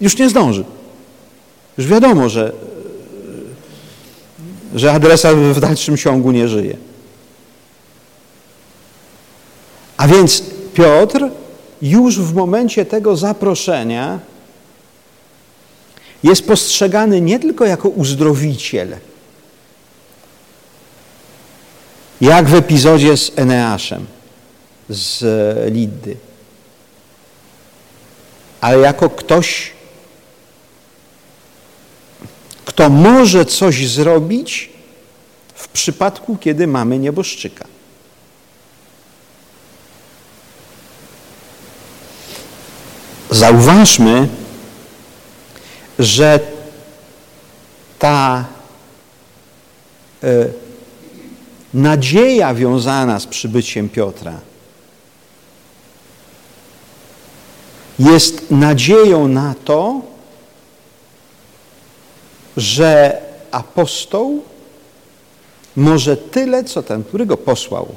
Już nie zdąży. Już wiadomo, że, że adresat w dalszym ciągu nie żyje. A więc Piotr już w momencie tego zaproszenia jest postrzegany nie tylko jako uzdrowiciel, jak w epizodzie z Eneaszem z Liddy, ale jako ktoś, kto może coś zrobić w przypadku, kiedy mamy nieboszczyka. Zauważmy, że ta e, nadzieja wiązana z przybyciem Piotra jest nadzieją na to, że apostoł może tyle, co ten, który go posłał.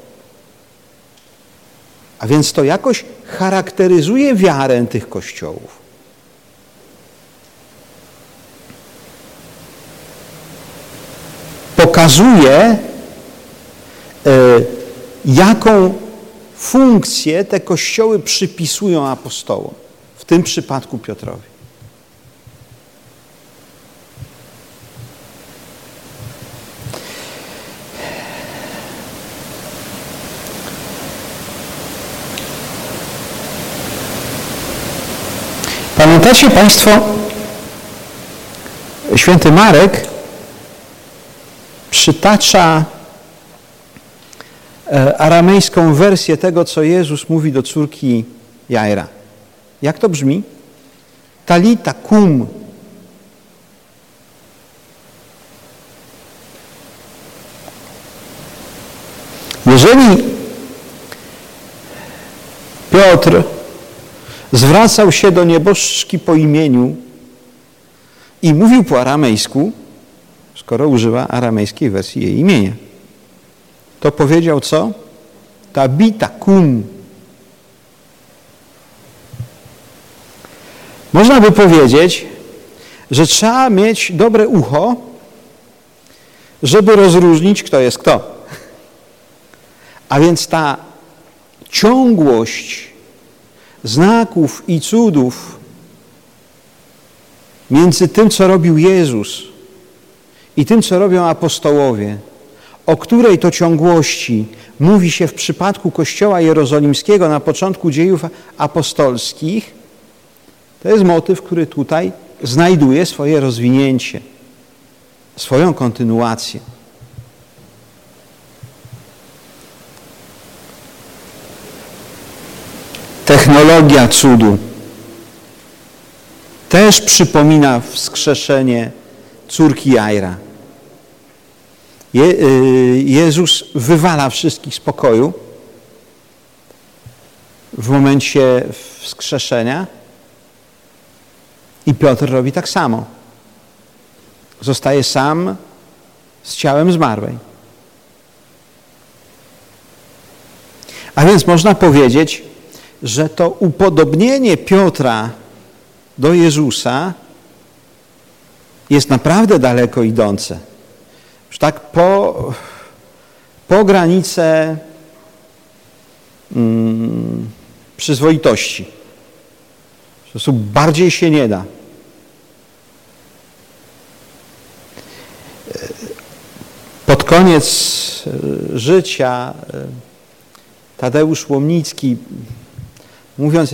A więc to jakoś charakteryzuje wiarę tych kościołów. Pokazuje, jaką funkcję te kościoły przypisują apostołom, w tym przypadku Piotrowi. Pamiętacie Państwo, święty Marek przytacza e, aramejską wersję tego, co Jezus mówi do córki Jaira. Jak to brzmi? Talita kum. Jeżeli Piotr zwracał się do nieboszczki po imieniu i mówił po aramejsku, skoro używa aramejskiej wersji jej imienia. To powiedział co? Tabita kum. Można by powiedzieć, że trzeba mieć dobre ucho, żeby rozróżnić, kto jest kto. A więc ta ciągłość znaków i cudów między tym, co robił Jezus i tym, co robią apostołowie, o której to ciągłości mówi się w przypadku Kościoła Jerozolimskiego na początku dziejów apostolskich, to jest motyw, który tutaj znajduje swoje rozwinięcie, swoją kontynuację. Technologia cudu też przypomina wskrzeszenie córki Jaira. Je, y, Jezus wywala wszystkich z pokoju w momencie wskrzeszenia i Piotr robi tak samo. Zostaje sam z ciałem zmarłej. A więc można powiedzieć, że to upodobnienie Piotra do Jezusa jest naprawdę daleko idące. Już tak po, po granicę mm, przyzwoitości. Po prostu bardziej się nie da. Pod koniec e, życia e, Tadeusz Łomnicki mówiąc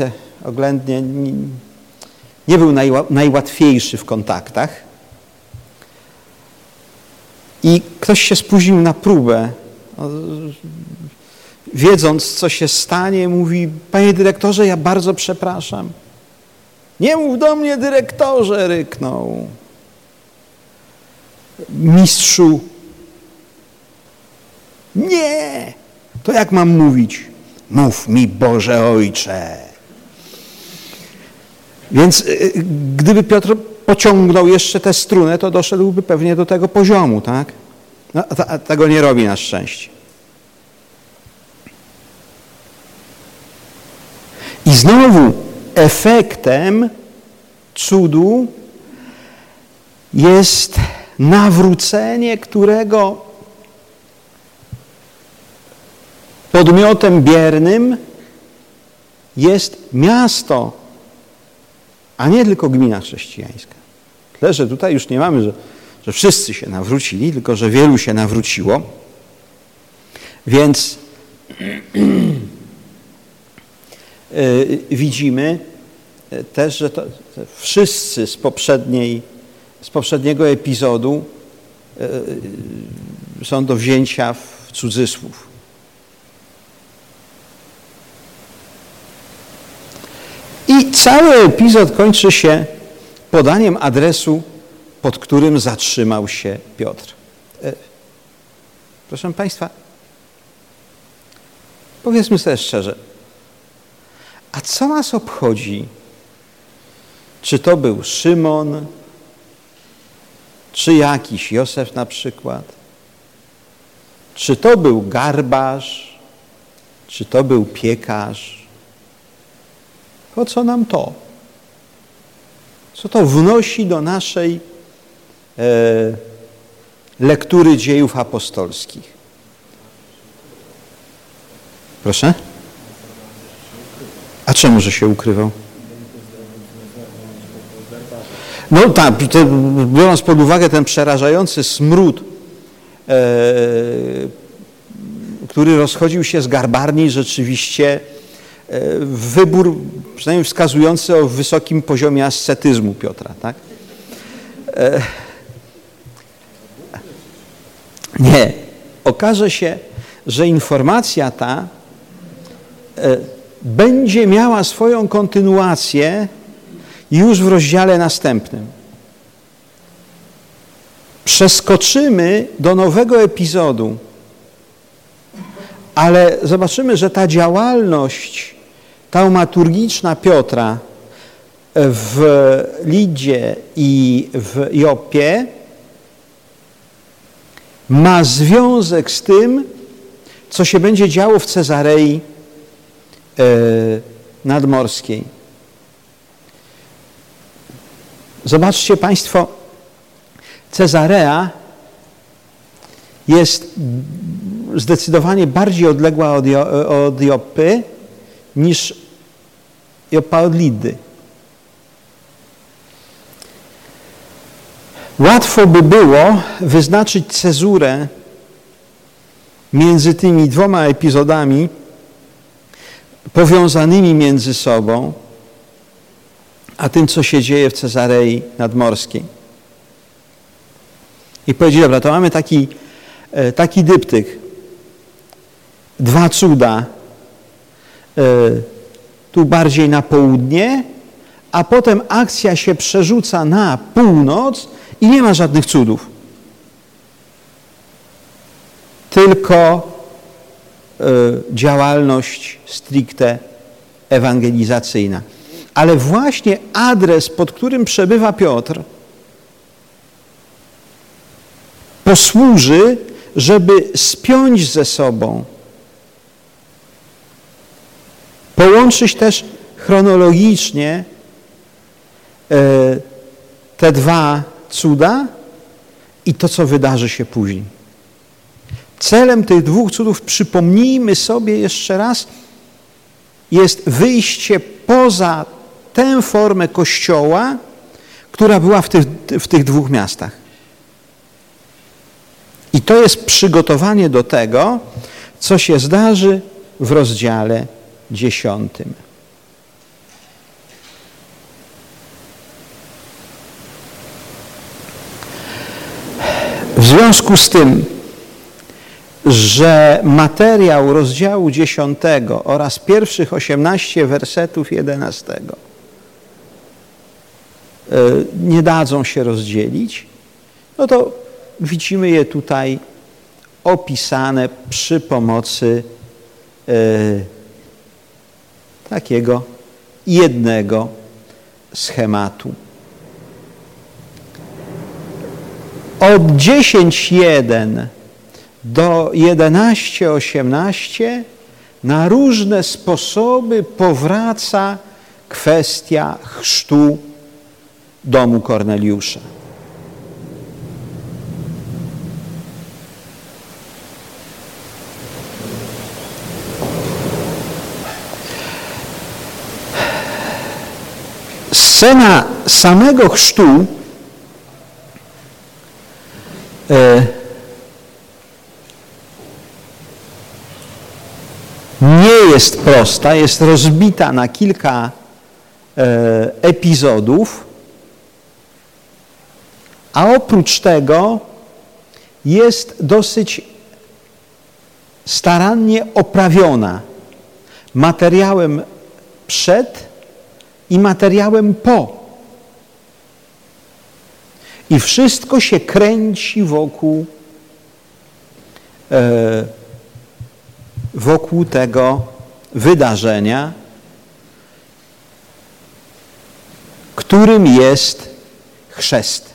oględnie, nie był najłatwiejszy w kontaktach. I ktoś się spóźnił na próbę, wiedząc, co się stanie, mówi, panie dyrektorze, ja bardzo przepraszam. Nie mów do mnie, dyrektorze, ryknął. Mistrzu. Nie! To jak mam mówić? Mów mi, Boże Ojcze. Więc y, y, gdyby Piotr pociągnął jeszcze tę strunę, to doszedłby pewnie do tego poziomu, tak? No, tego nie robi na szczęście. I znowu efektem cudu jest nawrócenie, którego podmiotem biernym jest miasto, a nie tylko gmina chrześcijańska. Tyle, że tutaj już nie mamy, że, że wszyscy się nawrócili, tylko że wielu się nawróciło. Więc Y, widzimy y, też, że to, wszyscy z, poprzedniej, z poprzedniego epizodu y, są do wzięcia w cudzysłów. I cały epizod kończy się podaniem adresu, pod którym zatrzymał się Piotr. Proszę Państwa, powiedzmy sobie szczerze, a co nas obchodzi? Czy to był Szymon, czy jakiś Józef na przykład? Czy to był garbarz, czy to był piekarz? Po co nam to? Co to wnosi do naszej e, lektury dziejów apostolskich? Proszę? A czemu, że się ukrywał? No tak, biorąc pod uwagę ten przerażający smród, e, który rozchodził się z garbarni, rzeczywiście wybór, przynajmniej wskazujący o wysokim poziomie ascetyzmu Piotra. Tak? E, nie. Okaże się, że informacja ta e, będzie miała swoją kontynuację już w rozdziale następnym. Przeskoczymy do nowego epizodu, ale zobaczymy, że ta działalność taumaturgiczna Piotra w Lidzie i w Jopie ma związek z tym, co się będzie działo w Cezarei E, nadmorskiej. Zobaczcie Państwo, Cezarea jest zdecydowanie bardziej odległa od, Joppy niż Od Lidy. Łatwo by było wyznaczyć cezurę między tymi dwoma epizodami, powiązanymi między sobą, a tym, co się dzieje w Cezarei Nadmorskiej. I powiedzieli, dobra, to mamy taki, e, taki dyptyk. Dwa cuda. Tu bardziej na południe, a potem akcja się przerzuca na północ i nie ma żadnych cudów. Tylko E, działalność stricte ewangelizacyjna. Ale właśnie adres, pod którym przebywa Piotr, posłuży, żeby spiąć ze sobą, połączyć też chronologicznie e, te dwa cuda i to, co wydarzy się później. Celem tych dwóch cudów, przypomnijmy sobie jeszcze raz, jest wyjście poza tę formę Kościoła, która była w tych, w tych dwóch miastach. I to jest przygotowanie do tego, co się zdarzy w rozdziale dziesiątym. W związku z tym, że materiał rozdziału 10 oraz pierwszych 18 wersetów 11 e, nie dadzą się rozdzielić, no to widzimy je tutaj opisane przy pomocy e, takiego jednego schematu. Od 10.1 do 11.18 na różne sposoby powraca kwestia chrztu domu Korneliusza. Scena samego chrztu e, nie jest prosta, jest rozbita na kilka e, epizodów, a oprócz tego jest dosyć starannie oprawiona materiałem przed i materiałem po. I wszystko się kręci wokół, e, wokół tego wydarzenia, którym jest chrzest.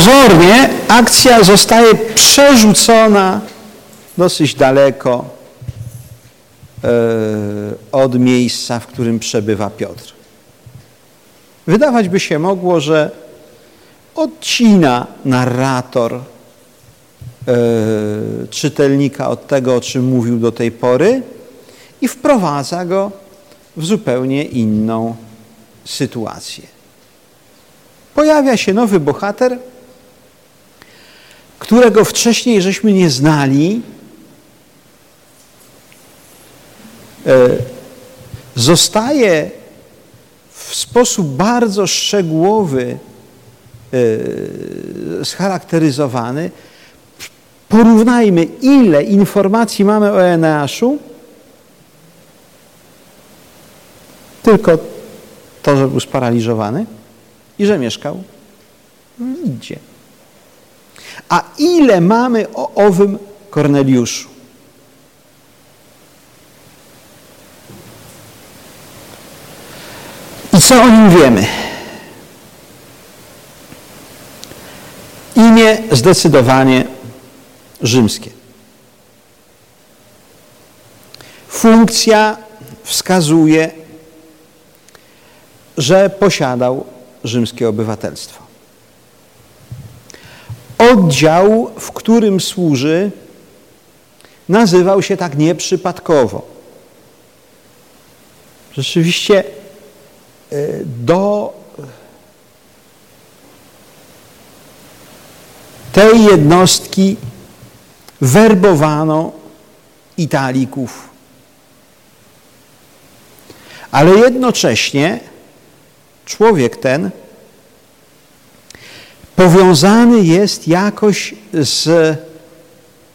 Pozornie akcja zostaje przerzucona dosyć daleko e, od miejsca, w którym przebywa Piotr. Wydawać by się mogło, że odcina narrator e, czytelnika od tego, o czym mówił do tej pory i wprowadza go w zupełnie inną sytuację. Pojawia się nowy bohater, którego wcześniej żeśmy nie znali, e, zostaje w sposób bardzo szczegółowy e, scharakteryzowany. Porównajmy, ile informacji mamy o Eneaszu. Tylko to, że był sparaliżowany i że mieszkał w Lidzie. A ile mamy o owym Korneliuszu? I co o nim wiemy? Imię zdecydowanie rzymskie. Funkcja wskazuje, że posiadał rzymskie obywatelstwo oddział, w którym służy, nazywał się tak nieprzypadkowo. Rzeczywiście e, do tej jednostki werbowano Italików. Ale jednocześnie człowiek ten powiązany jest jakoś z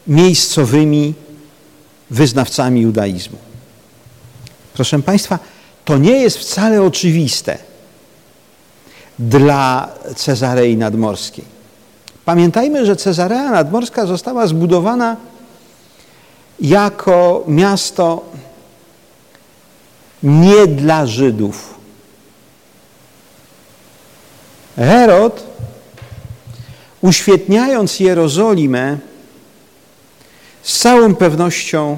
miejscowymi wyznawcami judaizmu. Proszę Państwa, to nie jest wcale oczywiste dla Cezarei Nadmorskiej. Pamiętajmy, że Cezarea Nadmorska została zbudowana jako miasto nie dla Żydów. Herod uświetniając Jerozolimę, z całą pewnością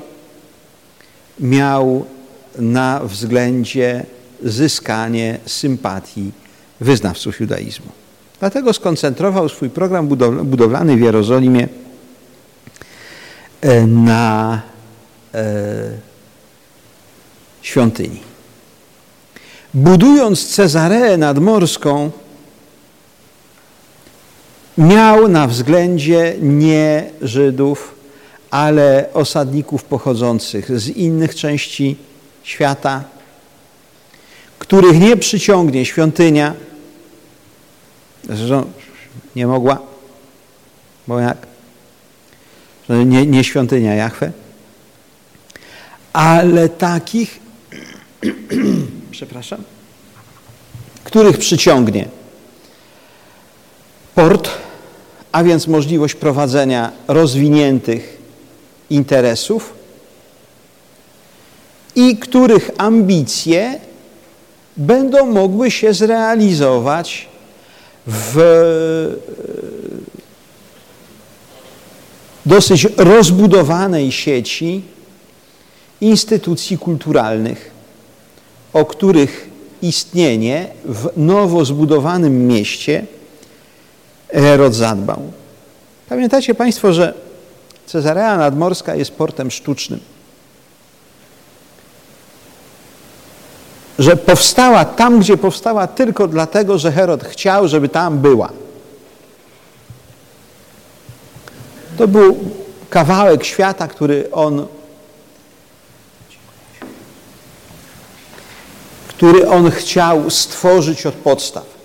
miał na względzie zyskanie sympatii wyznawców judaizmu. Dlatego skoncentrował swój program budowlany w Jerozolimie e, na e, świątyni. Budując Cezareę nadmorską, miał na względzie nie Żydów, ale osadników pochodzących z innych części świata, których nie przyciągnie świątynia, zresztą nie mogła, bo jak? Nie, nie świątynia Jahwe, ale takich, przepraszam, których przyciągnie port, a więc możliwość prowadzenia rozwiniętych interesów i których ambicje będą mogły się zrealizować w dosyć rozbudowanej sieci instytucji kulturalnych, o których istnienie w nowo zbudowanym mieście Herod zadbał. Pamiętacie Państwo, że Cezarea Nadmorska jest portem sztucznym. Że powstała tam, gdzie powstała tylko dlatego, że Herod chciał, żeby tam była. To był kawałek świata, który on który on chciał stworzyć od podstaw.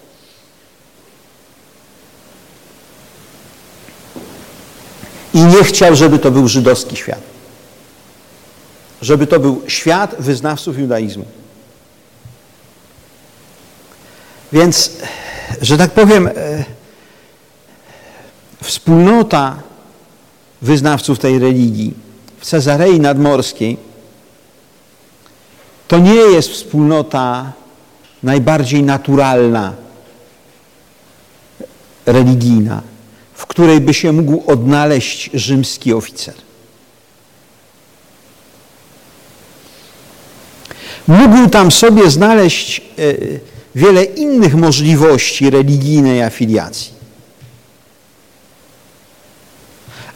I nie chciał, żeby to był żydowski świat. Żeby to był świat wyznawców judaizmu. Więc, że tak powiem, e, wspólnota wyznawców tej religii w Cezarei Nadmorskiej to nie jest wspólnota najbardziej naturalna, religijna, w której by się mógł odnaleźć rzymski oficer. Mógł tam sobie znaleźć e, wiele innych możliwości religijnej afiliacji.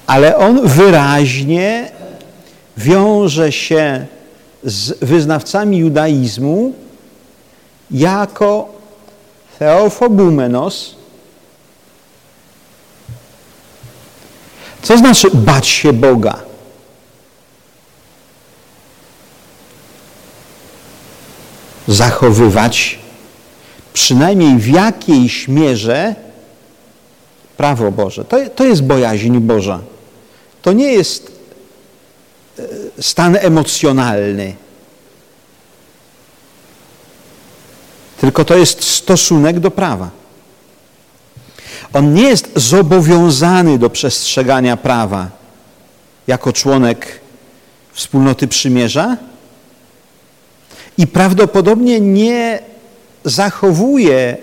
Ale on wyraźnie wiąże się z wyznawcami judaizmu jako theofobumenos, co znaczy bać się Boga? Zachowywać przynajmniej w jakiejś mierze prawo Boże. To, to jest bojaźń Boża. To nie jest e, stan emocjonalny. Tylko to jest stosunek do prawa. On nie jest zobowiązany do przestrzegania prawa jako członek wspólnoty przymierza i prawdopodobnie nie zachowuje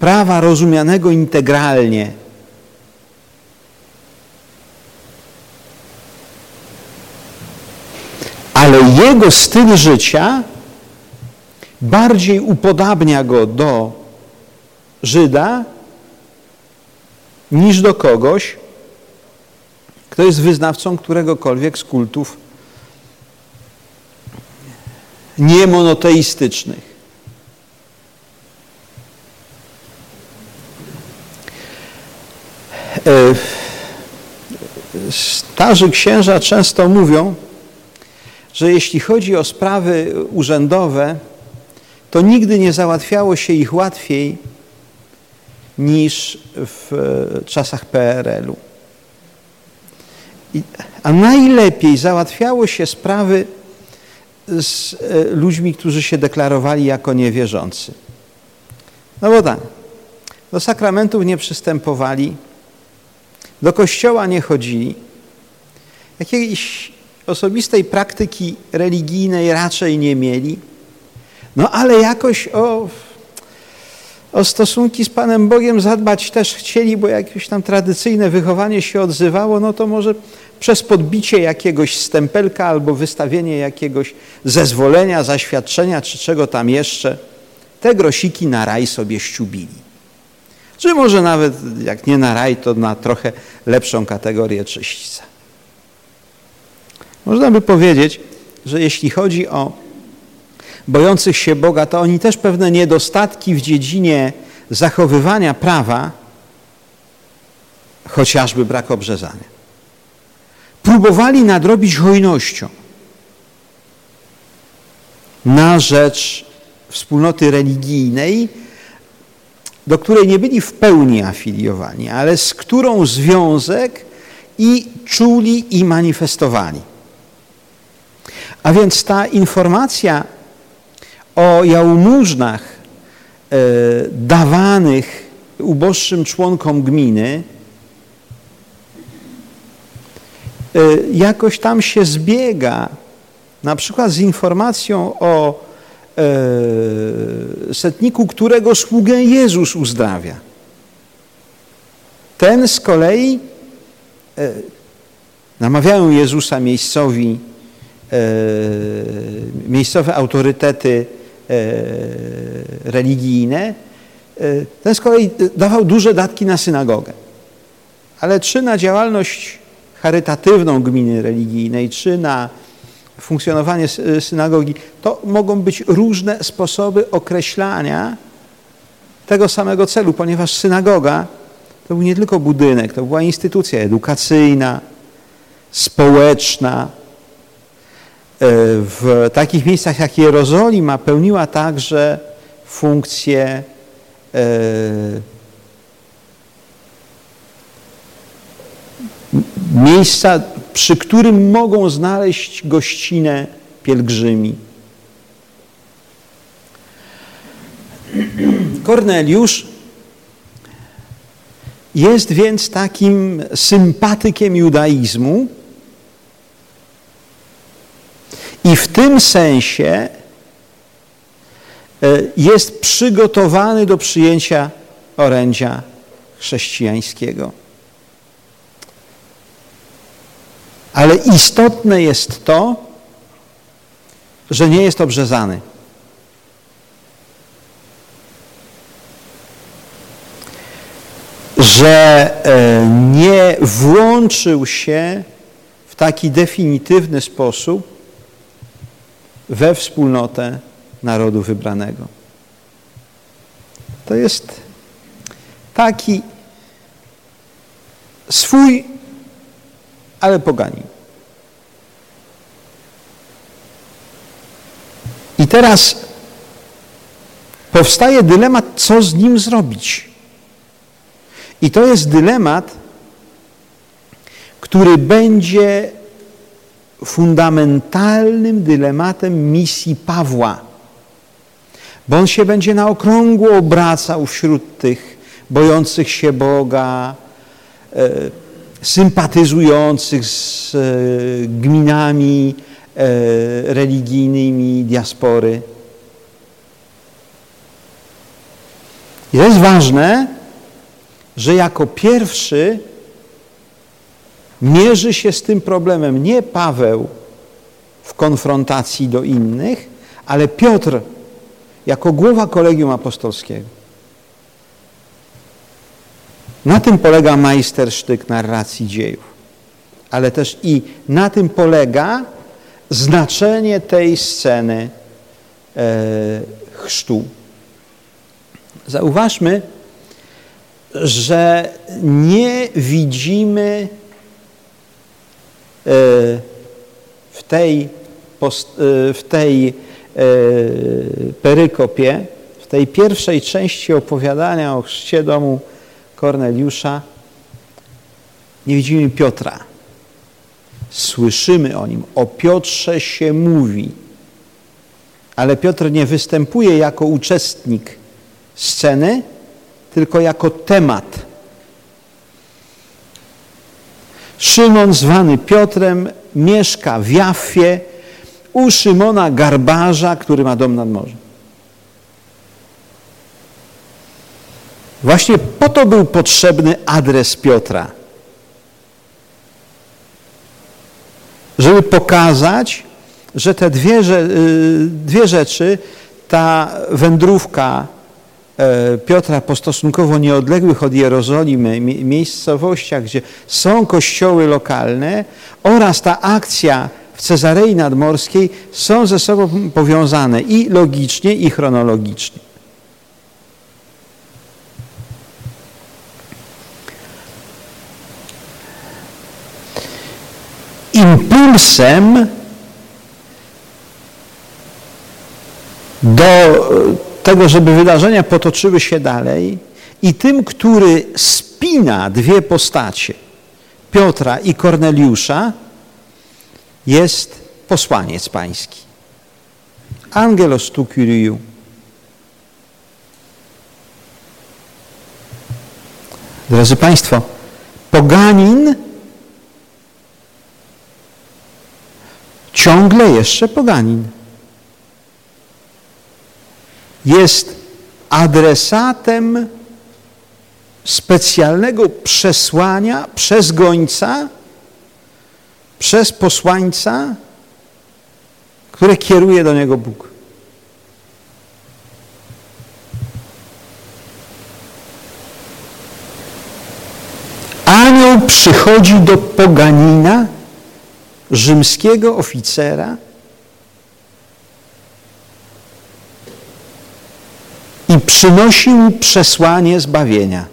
prawa rozumianego integralnie. Ale jego styl życia bardziej upodabnia go do Żyda niż do kogoś, kto jest wyznawcą któregokolwiek z kultów niemonoteistycznych. E, starzy księża często mówią, że jeśli chodzi o sprawy urzędowe, to nigdy nie załatwiało się ich łatwiej niż w e, czasach PRL-u. A najlepiej załatwiało się sprawy z e, ludźmi, którzy się deklarowali jako niewierzący. No bo tak, do sakramentów nie przystępowali, do kościoła nie chodzili, jakiejś osobistej praktyki religijnej raczej nie mieli, no ale jakoś o, o stosunki z Panem Bogiem zadbać też chcieli, bo jakieś tam tradycyjne wychowanie się odzywało, no to może przez podbicie jakiegoś stempelka albo wystawienie jakiegoś zezwolenia, zaświadczenia czy czego tam jeszcze, te grosiki na raj sobie ściubili. Czy może nawet, jak nie na raj, to na trochę lepszą kategorię czyśćca. Można by powiedzieć, że jeśli chodzi o bojących się Boga, to oni też pewne niedostatki w dziedzinie zachowywania prawa chociażby brak obrzezania. Próbowali nadrobić hojnością na rzecz wspólnoty religijnej, do której nie byli w pełni afiliowani, ale z którą związek i czuli i manifestowali. A więc ta informacja o jałmużnach e, dawanych uboższym członkom gminy e, jakoś tam się zbiega na przykład z informacją o e, setniku, którego sługę Jezus uzdrawia. Ten z kolei namawiają Jezusa miejscowi, miejscowe autorytety religijne. E, ten z kolei dawał duże datki na synagogę. Ale czy na działalność charytatywną gminy religijnej, czy na funkcjonowanie synagogi, to mogą być różne sposoby określania tego samego celu, ponieważ synagoga to był nie tylko budynek, to była instytucja edukacyjna, społeczna. E, w takich miejscach jak Jerozolima pełniła także funkcję e, miejsca, przy którym mogą znaleźć gościnę pielgrzymi. Korneliusz jest więc takim sympatykiem judaizmu i w tym sensie e, jest przygotowany do przyjęcia orędzia chrześcijańskiego. Ale istotne jest to, że nie jest obrzezany. Że e, nie włączył się w taki definitywny sposób we wspólnotę narodu wybranego. To jest taki swój ale pogani. I teraz powstaje dylemat, co z nim zrobić. I to jest dylemat, który będzie fundamentalnym dylematem misji Pawła. Bo on się będzie na okrągło obracał wśród tych bojących się Boga, e, sympatyzujących z e, gminami e, religijnymi diaspory. Jest ważne, że jako pierwszy mierzy się z tym problemem nie Paweł w konfrontacji do innych, ale Piotr jako głowa kolegium apostolskiego. Na tym polega majstersztyk narracji dziejów. Ale też i na tym polega znaczenie tej sceny e, chrztu. Zauważmy, że nie widzimy w tej, e, w tej e, perykopie, w tej pierwszej części opowiadania o chrzcie domu Korneliusza, nie widzimy Piotra. Słyszymy o nim. O Piotrze się mówi. Ale Piotr nie występuje jako uczestnik sceny, tylko jako temat. Szymon, zwany Piotrem, mieszka w Jaffie u Szymona Garbarza, który ma dom nad morzem. Właśnie po to był potrzebny adres Piotra. Żeby pokazać, że te dwie, y, dwie rzeczy, ta wędrówka E, Piotra po stosunkowo nieodległych od Jerozolimy miejscowościach, gdzie są kościoły lokalne oraz ta akcja w Cezarei Nadmorskiej są ze sobą powiązane i logicznie, i chronologicznie. Impulsem do tego, żeby wydarzenia potoczyły się dalej i tym, który spina dwie postacie, Piotra i Korneliusza, jest posłaniec pański. Angelos tu Kyriou. Drodzy Państwo, poganin ciągle jeszcze poganin jest adresatem specjalnego przesłania przez gońca, przez posłańca, które kieruje do niego Bóg. Anioł przychodzi do poganina, rzymskiego oficera i przynosi mu przesłanie zbawienia.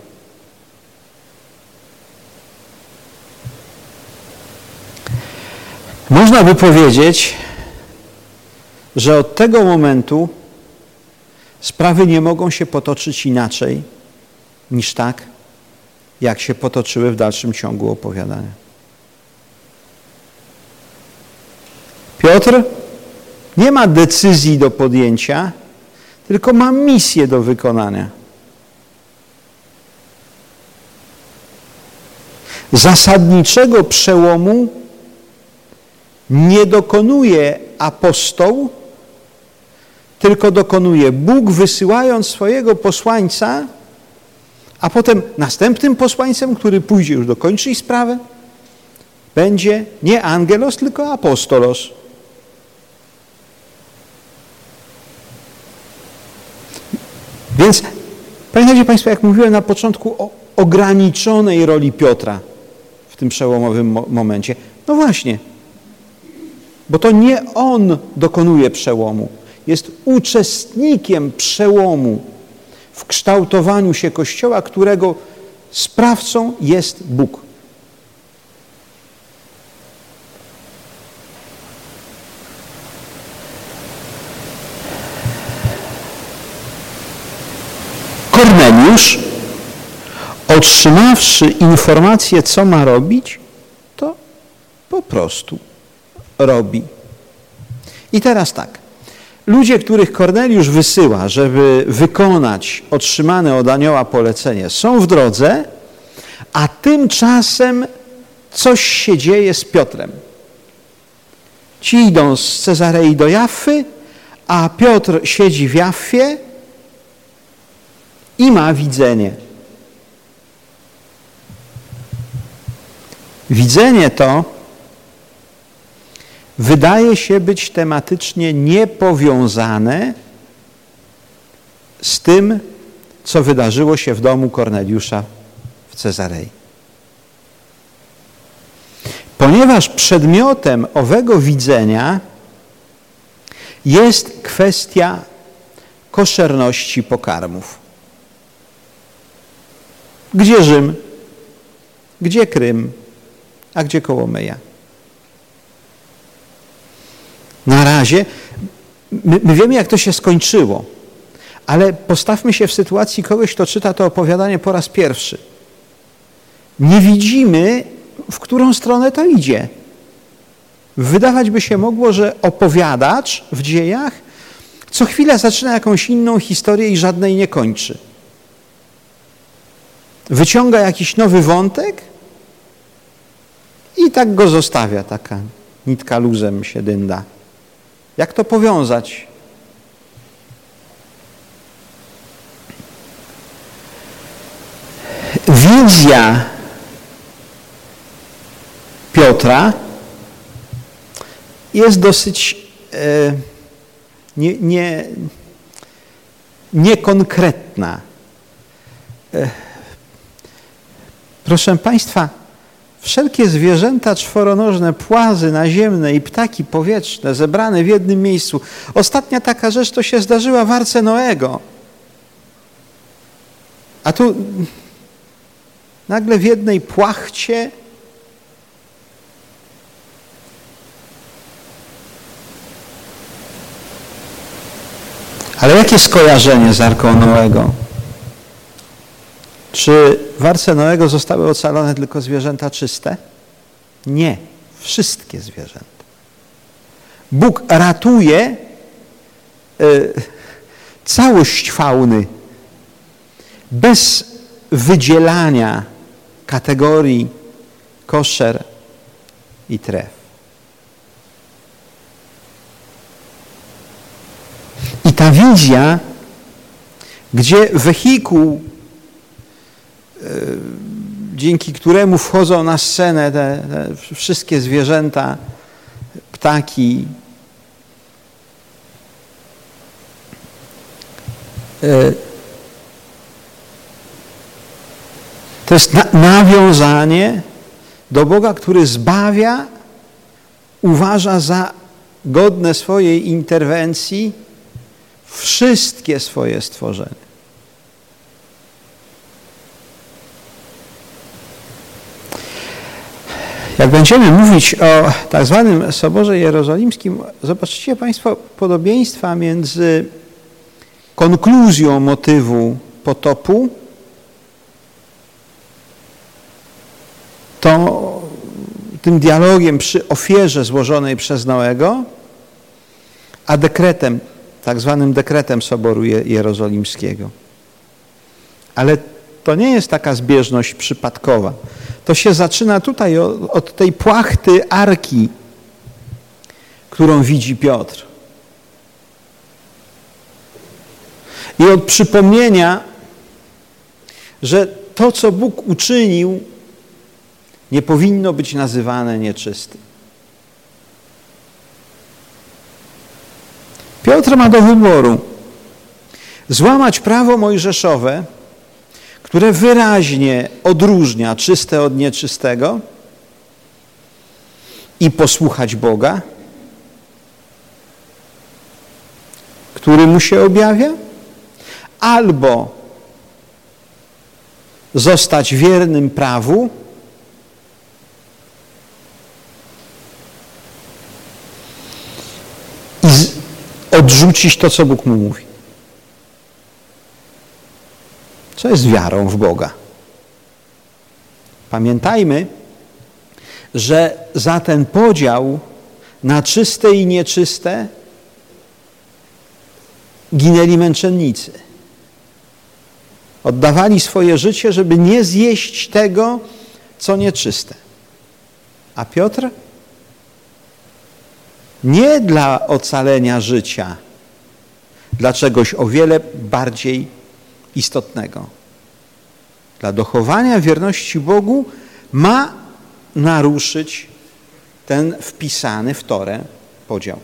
Można by powiedzieć, że od tego momentu sprawy nie mogą się potoczyć inaczej niż tak, jak się potoczyły w dalszym ciągu opowiadania. Piotr nie ma decyzji do podjęcia, tylko ma misję do wykonania. Zasadniczego przełomu nie dokonuje apostoł, tylko dokonuje Bóg, wysyłając swojego posłańca, a potem następnym posłańcem, który pójdzie już dokończy sprawę, będzie nie angelos, tylko apostolos. Więc pamiętajcie Państwo, jak mówiłem na początku o ograniczonej roli Piotra w tym przełomowym mo momencie. No właśnie, bo to nie on dokonuje przełomu, jest uczestnikiem przełomu w kształtowaniu się Kościoła, którego sprawcą jest Bóg. Korneliusz, otrzymawszy informację, co ma robić, to po prostu robi. I teraz tak. Ludzie, których Korneliusz wysyła, żeby wykonać otrzymane od anioła polecenie, są w drodze, a tymczasem coś się dzieje z Piotrem. Ci idą z Cezarei do Jaffy, a Piotr siedzi w Jaffie i ma widzenie. Widzenie to wydaje się być tematycznie niepowiązane z tym, co wydarzyło się w domu Korneliusza w Cezarei. Ponieważ przedmiotem owego widzenia jest kwestia koszerności pokarmów. Gdzie Rzym? Gdzie Krym? A gdzie Kołomyja? Na razie my, my wiemy, jak to się skończyło, ale postawmy się w sytuacji kogoś, kto czyta to opowiadanie po raz pierwszy. Nie widzimy, w którą stronę to idzie. Wydawać by się mogło, że opowiadacz w dziejach co chwilę zaczyna jakąś inną historię i żadnej nie kończy wyciąga jakiś nowy wątek i tak go zostawia, taka nitka luzem się dynda. Jak to powiązać? Wizja Piotra jest dosyć e, nie, nie, niekonkretna. E, Proszę Państwa, wszelkie zwierzęta czworonożne, płazy naziemne i ptaki powietrzne zebrane w jednym miejscu. Ostatnia taka rzecz to się zdarzyła w Arce Noego. A tu nagle w jednej płachcie Ale jakie skojarzenie z Arką Noego? Czy w Arce Noego zostały ocalone tylko zwierzęta czyste? Nie, wszystkie zwierzęta. Bóg ratuje y, całość fauny bez wydzielania kategorii koszer i tref. I ta wizja, gdzie wehikuł, dzięki któremu wchodzą na scenę te, te wszystkie zwierzęta, ptaki, yy, to jest na, nawiązanie do Boga, który zbawia, uważa za godne swojej interwencji wszystkie swoje stworzenia. Jak będziemy mówić o tak zwanym Soborze Jerozolimskim, zobaczycie Państwo podobieństwa między konkluzją motywu potopu, to tym dialogiem przy ofierze złożonej przez Noego, a dekretem tak zwanym dekretem Soboru Jerozolimskiego. Ale to nie jest taka zbieżność przypadkowa. To się zaczyna tutaj od, tej płachty arki, którą widzi Piotr. I od przypomnienia, że to, co Bóg uczynił, nie powinno być nazywane nieczystym. Piotr ma do wyboru złamać prawo mojżeszowe, które wyraźnie odróżnia czyste od nieczystego i posłuchać Boga, który mu się objawia, albo zostać wiernym prawu, odrzucić to, co Bóg mu mówi. Co jest wiarą w Boga? Pamiętajmy, że za ten podział na czyste i nieczyste ginęli męczennicy. Oddawali swoje życie, żeby nie zjeść tego, co nieczyste. A Piotr nie dla ocalenia życia, dla czegoś o wiele bardziej istotnego. Dla dochowania wierności Bogu ma naruszyć ten wpisany w Torę podział.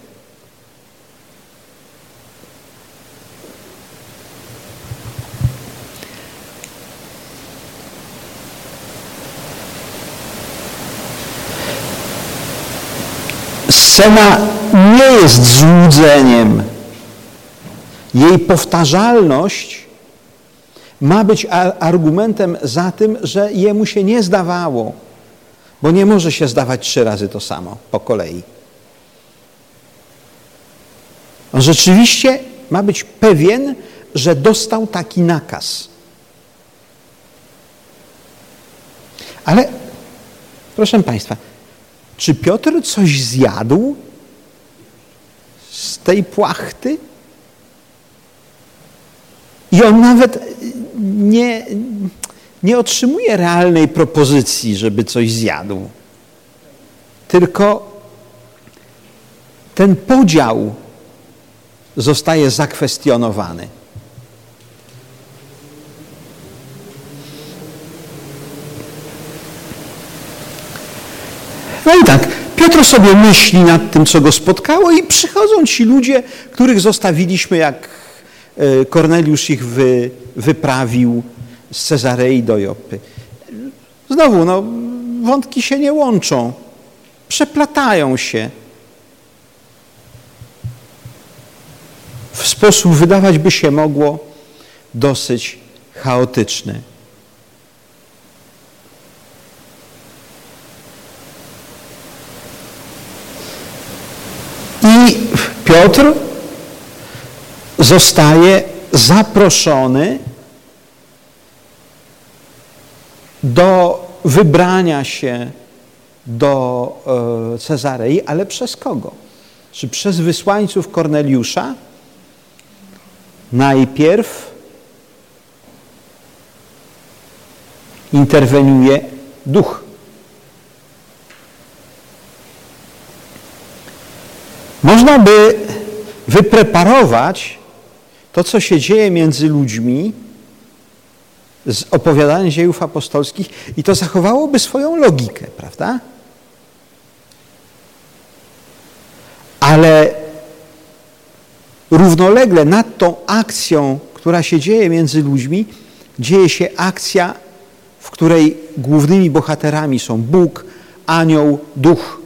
Scena nie jest złudzeniem. Jej powtarzalność ma być argumentem za tym, że jemu się nie zdawało, bo nie może się zdawać trzy razy to samo po kolei. On rzeczywiście ma być pewien, że dostał taki nakaz. Ale, proszę Państwa, czy Piotr coś zjadł z tej płachty? I on nawet nie, nie otrzymuje realnej propozycji, żeby coś zjadł. Tylko ten podział zostaje zakwestionowany. No i tak, Piotr sobie myśli nad tym, co go spotkało i przychodzą ci ludzie, których zostawiliśmy, jak Korneliusz ich wy, wyprawił z Cezarei do Jopy. Znowu, no, wątki się nie łączą, przeplatają się. W sposób wydawać by się mogło dosyć chaotyczny. I Piotr zostaje zaproszony do wybrania się do e, Cezarei, ale przez kogo? Czy przez wysłańców Korneliusza? Najpierw interweniuje duch. Można by wypreparować to, co się dzieje między ludźmi z opowiadania dziejów apostolskich i to zachowałoby swoją logikę, prawda? Ale równolegle nad tą akcją, która się dzieje między ludźmi, dzieje się akcja, w której głównymi bohaterami są Bóg, anioł, duch.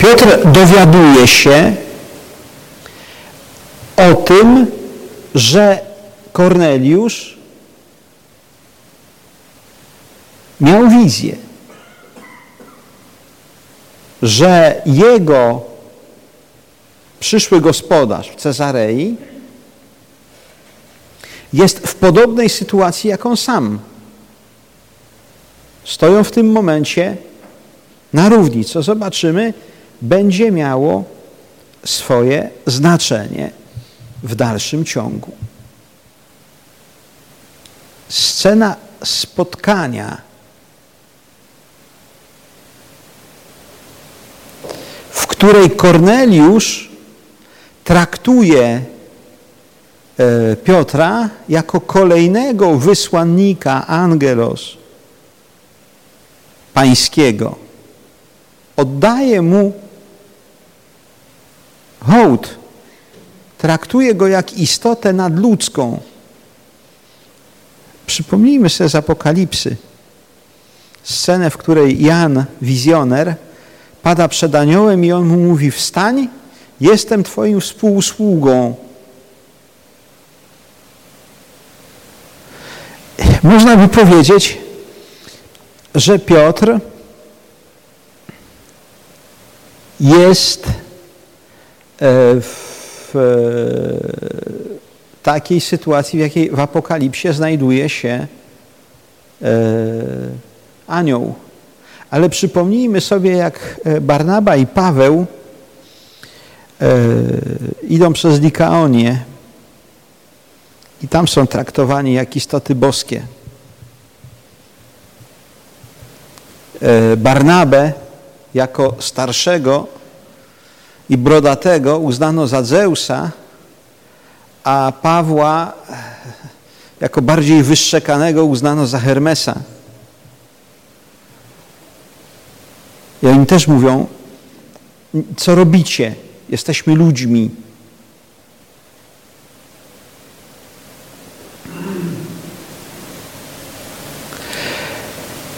Piotr dowiaduje się o tym, że Korneliusz miał wizję, że jego przyszły gospodarz w Cezarei jest w podobnej sytuacji jak on sam. Stoją w tym momencie na równi, co zobaczymy, będzie miało swoje znaczenie w dalszym ciągu. Scena spotkania w której Korneliusz traktuje e, Piotra jako kolejnego wysłannika Angelos pańskiego. Oddaje mu hołd. Traktuje go jak istotę nadludzką. Przypomnijmy sobie z Apokalipsy scenę, w której Jan, wizjoner, pada przed aniołem i on mu mówi, wstań, jestem twoim współsługą. Można by powiedzieć, że Piotr jest w takiej sytuacji, w jakiej w Apokalipsie znajduje się e, anioł. Ale przypomnijmy sobie, jak e, Barnaba i Paweł idą przez Likaonię i tam są traktowani jak istoty boskie. Barnabę jako starszego i brodatego uznano za Zeusa, a Pawła jako bardziej wyszczekanego uznano za Hermesa. I oni też mówią, co robicie? Jesteśmy ludźmi.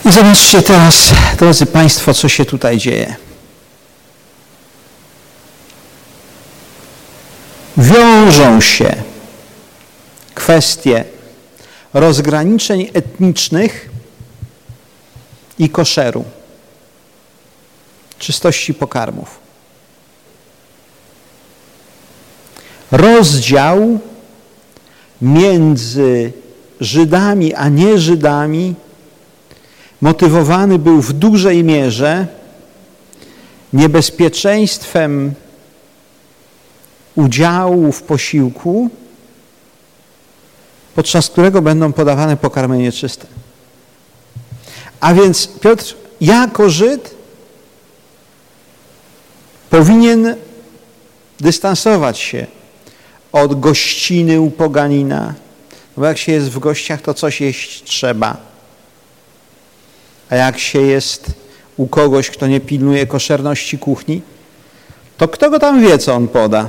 I zobaczcie teraz, drodzy Państwo, co się tutaj dzieje. Wiążą się kwestie rozgraniczeń etnicznych i koszeru, czystości pokarmów. Rozdział między Żydami a nie Żydami motywowany był w dużej mierze niebezpieczeństwem udziału w posiłku, podczas którego będą podawane pokarmy nieczyste. A więc Piotr jako Żyd powinien dystansować się od gościny u poganina, bo jak się jest w gościach, to coś jeść trzeba. A jak się jest u kogoś, kto nie pilnuje koszerności kuchni, to kto go tam wie, co on poda?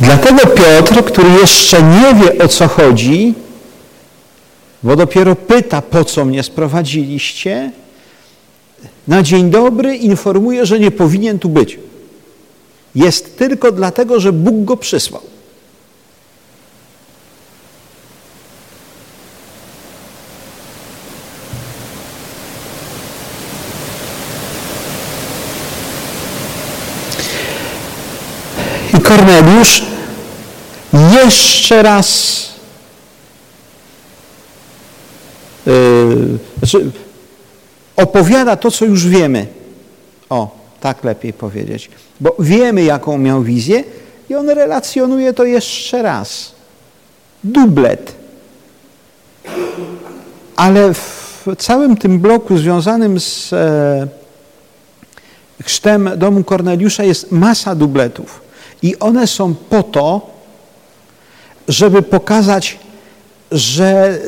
Dlatego Piotr, który jeszcze nie wie o co chodzi, bo dopiero pyta, po co mnie sprowadziliście, na dzień dobry informuje, że nie powinien tu być. Jest tylko dlatego, że Bóg go przysłał. Korneliusz jeszcze raz yy, znaczy opowiada to, co już wiemy. O, tak lepiej powiedzieć. Bo wiemy, jaką miał wizję i on relacjonuje to jeszcze raz. Dublet. Ale w całym tym bloku związanym z e, chrztem domu Korneliusza jest masa dubletów. I one są po to, żeby pokazać, że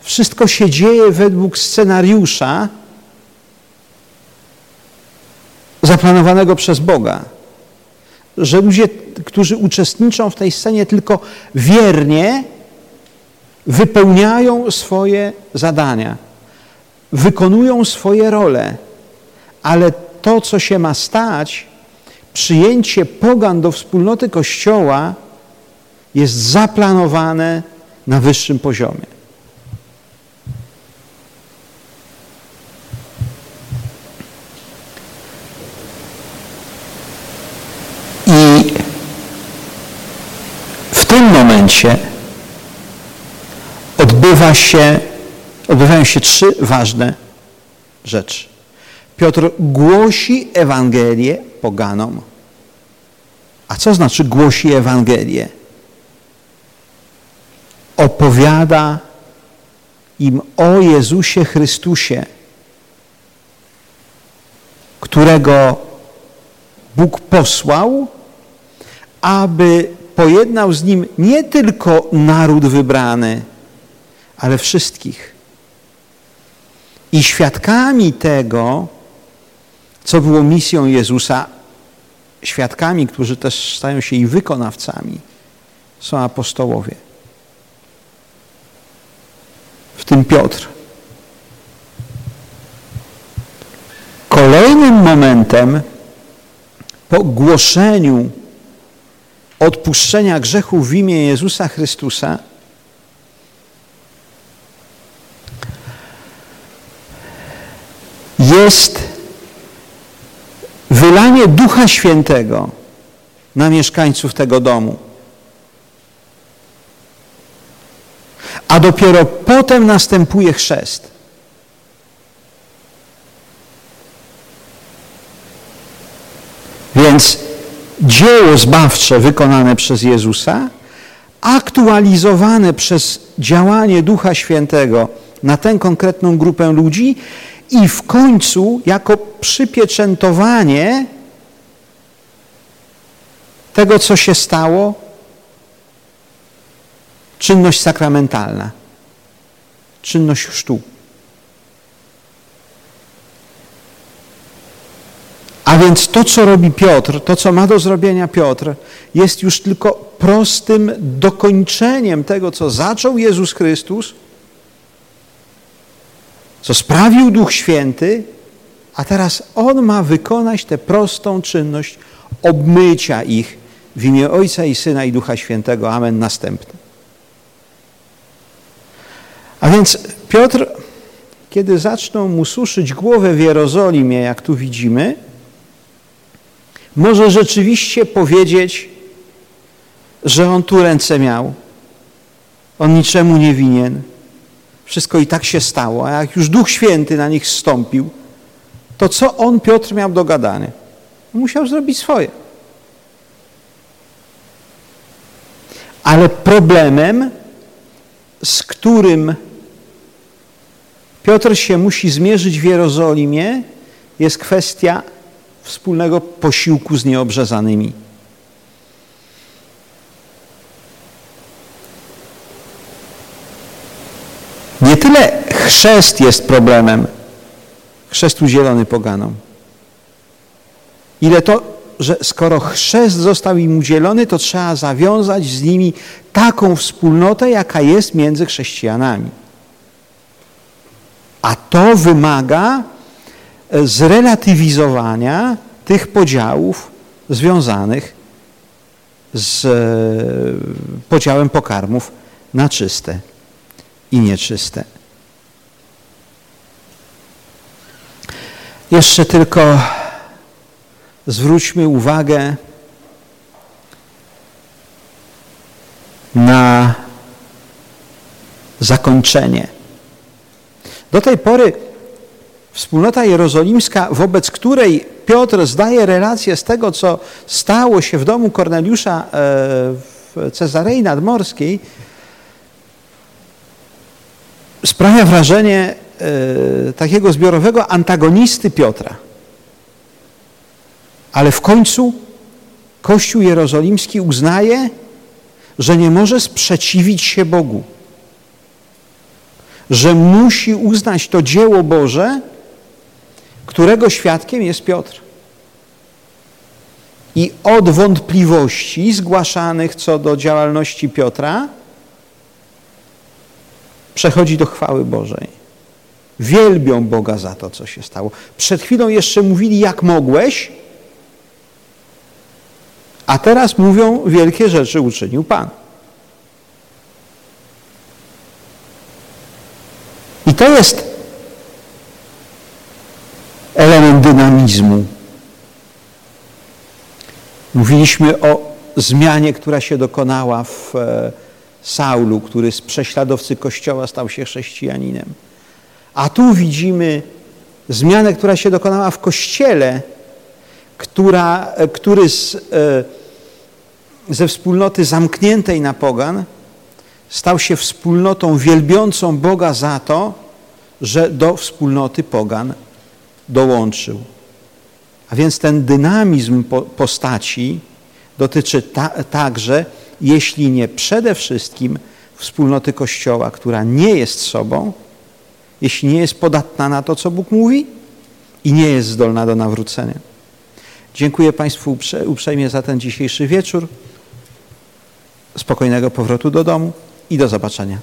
wszystko się dzieje według scenariusza zaplanowanego przez Boga. Że ludzie, którzy uczestniczą w tej scenie, tylko wiernie wypełniają swoje zadania, wykonują swoje role, ale to, co się ma stać, przyjęcie pogan do wspólnoty Kościoła jest zaplanowane na wyższym poziomie. I w tym momencie odbywa się, odbywają się trzy ważne rzeczy. Piotr głosi Ewangelię poganom. A co znaczy głosi Ewangelię? Opowiada im o Jezusie Chrystusie, którego Bóg posłał, aby pojednał z nim nie tylko naród wybrany, ale wszystkich. I świadkami tego, co było misją Jezusa, świadkami, którzy też stają się i wykonawcami, są apostołowie. W tym Piotr. Kolejnym momentem po głoszeniu odpuszczenia grzechów w imię Jezusa Chrystusa jest wylanie Ducha Świętego na mieszkańców tego domu. A dopiero potem następuje chrzest. Więc dzieło zbawcze wykonane przez Jezusa, aktualizowane przez działanie Ducha Świętego na tę konkretną grupę ludzi i w końcu jako przypieczętowanie tego, co się stało, czynność sakramentalna, czynność chrztu. A więc to, co robi Piotr, to, co ma do zrobienia Piotr, jest już tylko prostym dokończeniem tego, co zaczął Jezus Chrystus, co sprawił Duch Święty, a teraz On ma wykonać tę prostą czynność obmycia ich w imię Ojca i Syna i Ducha Świętego. Amen. Następny. A więc Piotr, kiedy zaczną mu suszyć głowę w Jerozolimie, jak tu widzimy, może rzeczywiście powiedzieć, że on tu ręce miał. On niczemu nie winien. Wszystko i tak się stało. A jak już Duch Święty na nich zstąpił, to co on, Piotr, miał do gadania? Musiał zrobić swoje. Ale problemem, z którym Piotr się musi zmierzyć w Jerozolimie, jest kwestia wspólnego posiłku z nieobrzezanymi. Nie tyle chrzest jest problemem, chrzest udzielony poganom, ile to, że skoro chrzest został im udzielony, to trzeba zawiązać z nimi taką wspólnotę, jaka jest między chrześcijanami. A to wymaga zrelatywizowania tych podziałów związanych z e, podziałem pokarmów na czyste i nieczyste. Jeszcze tylko zwróćmy uwagę na zakończenie. Do tej pory wspólnota jerozolimska, wobec której Piotr zdaje relację z tego, co stało się w domu Korneliusza e, w Cezarei Nadmorskiej, sprawia wrażenie takiego zbiorowego antagonisty Piotra. Ale w końcu Kościół Jerozolimski uznaje, że nie może sprzeciwić się Bogu, że musi uznać to dzieło Boże, którego świadkiem jest Piotr. I od wątpliwości zgłaszanych co do działalności Piotra przechodzi do chwały Bożej. Wielbią Boga za to, co się stało. Przed chwilą jeszcze mówili, jak mogłeś, a teraz mówią, wielkie rzeczy uczynił Pan. I to jest element dynamizmu. Mówiliśmy o zmianie, która się dokonała w e, Saulu, który z prześladowcy Kościoła stał się chrześcijaninem. A tu widzimy zmianę, która się dokonała w Kościele, która, który z, e, ze wspólnoty zamkniętej na pogan stał się wspólnotą wielbiącą Boga za to, że do wspólnoty pogan dołączył. A więc ten dynamizm postaci dotyczy ta, także, jeśli nie przede wszystkim, wspólnoty Kościoła, która nie jest sobą, jeśli nie jest podatna na to, co Bóg mówi i nie jest zdolna do nawrócenia. Dziękuję Państwu uprzejmie za ten dzisiejszy wieczór. Spokojnego powrotu do domu i do zobaczenia.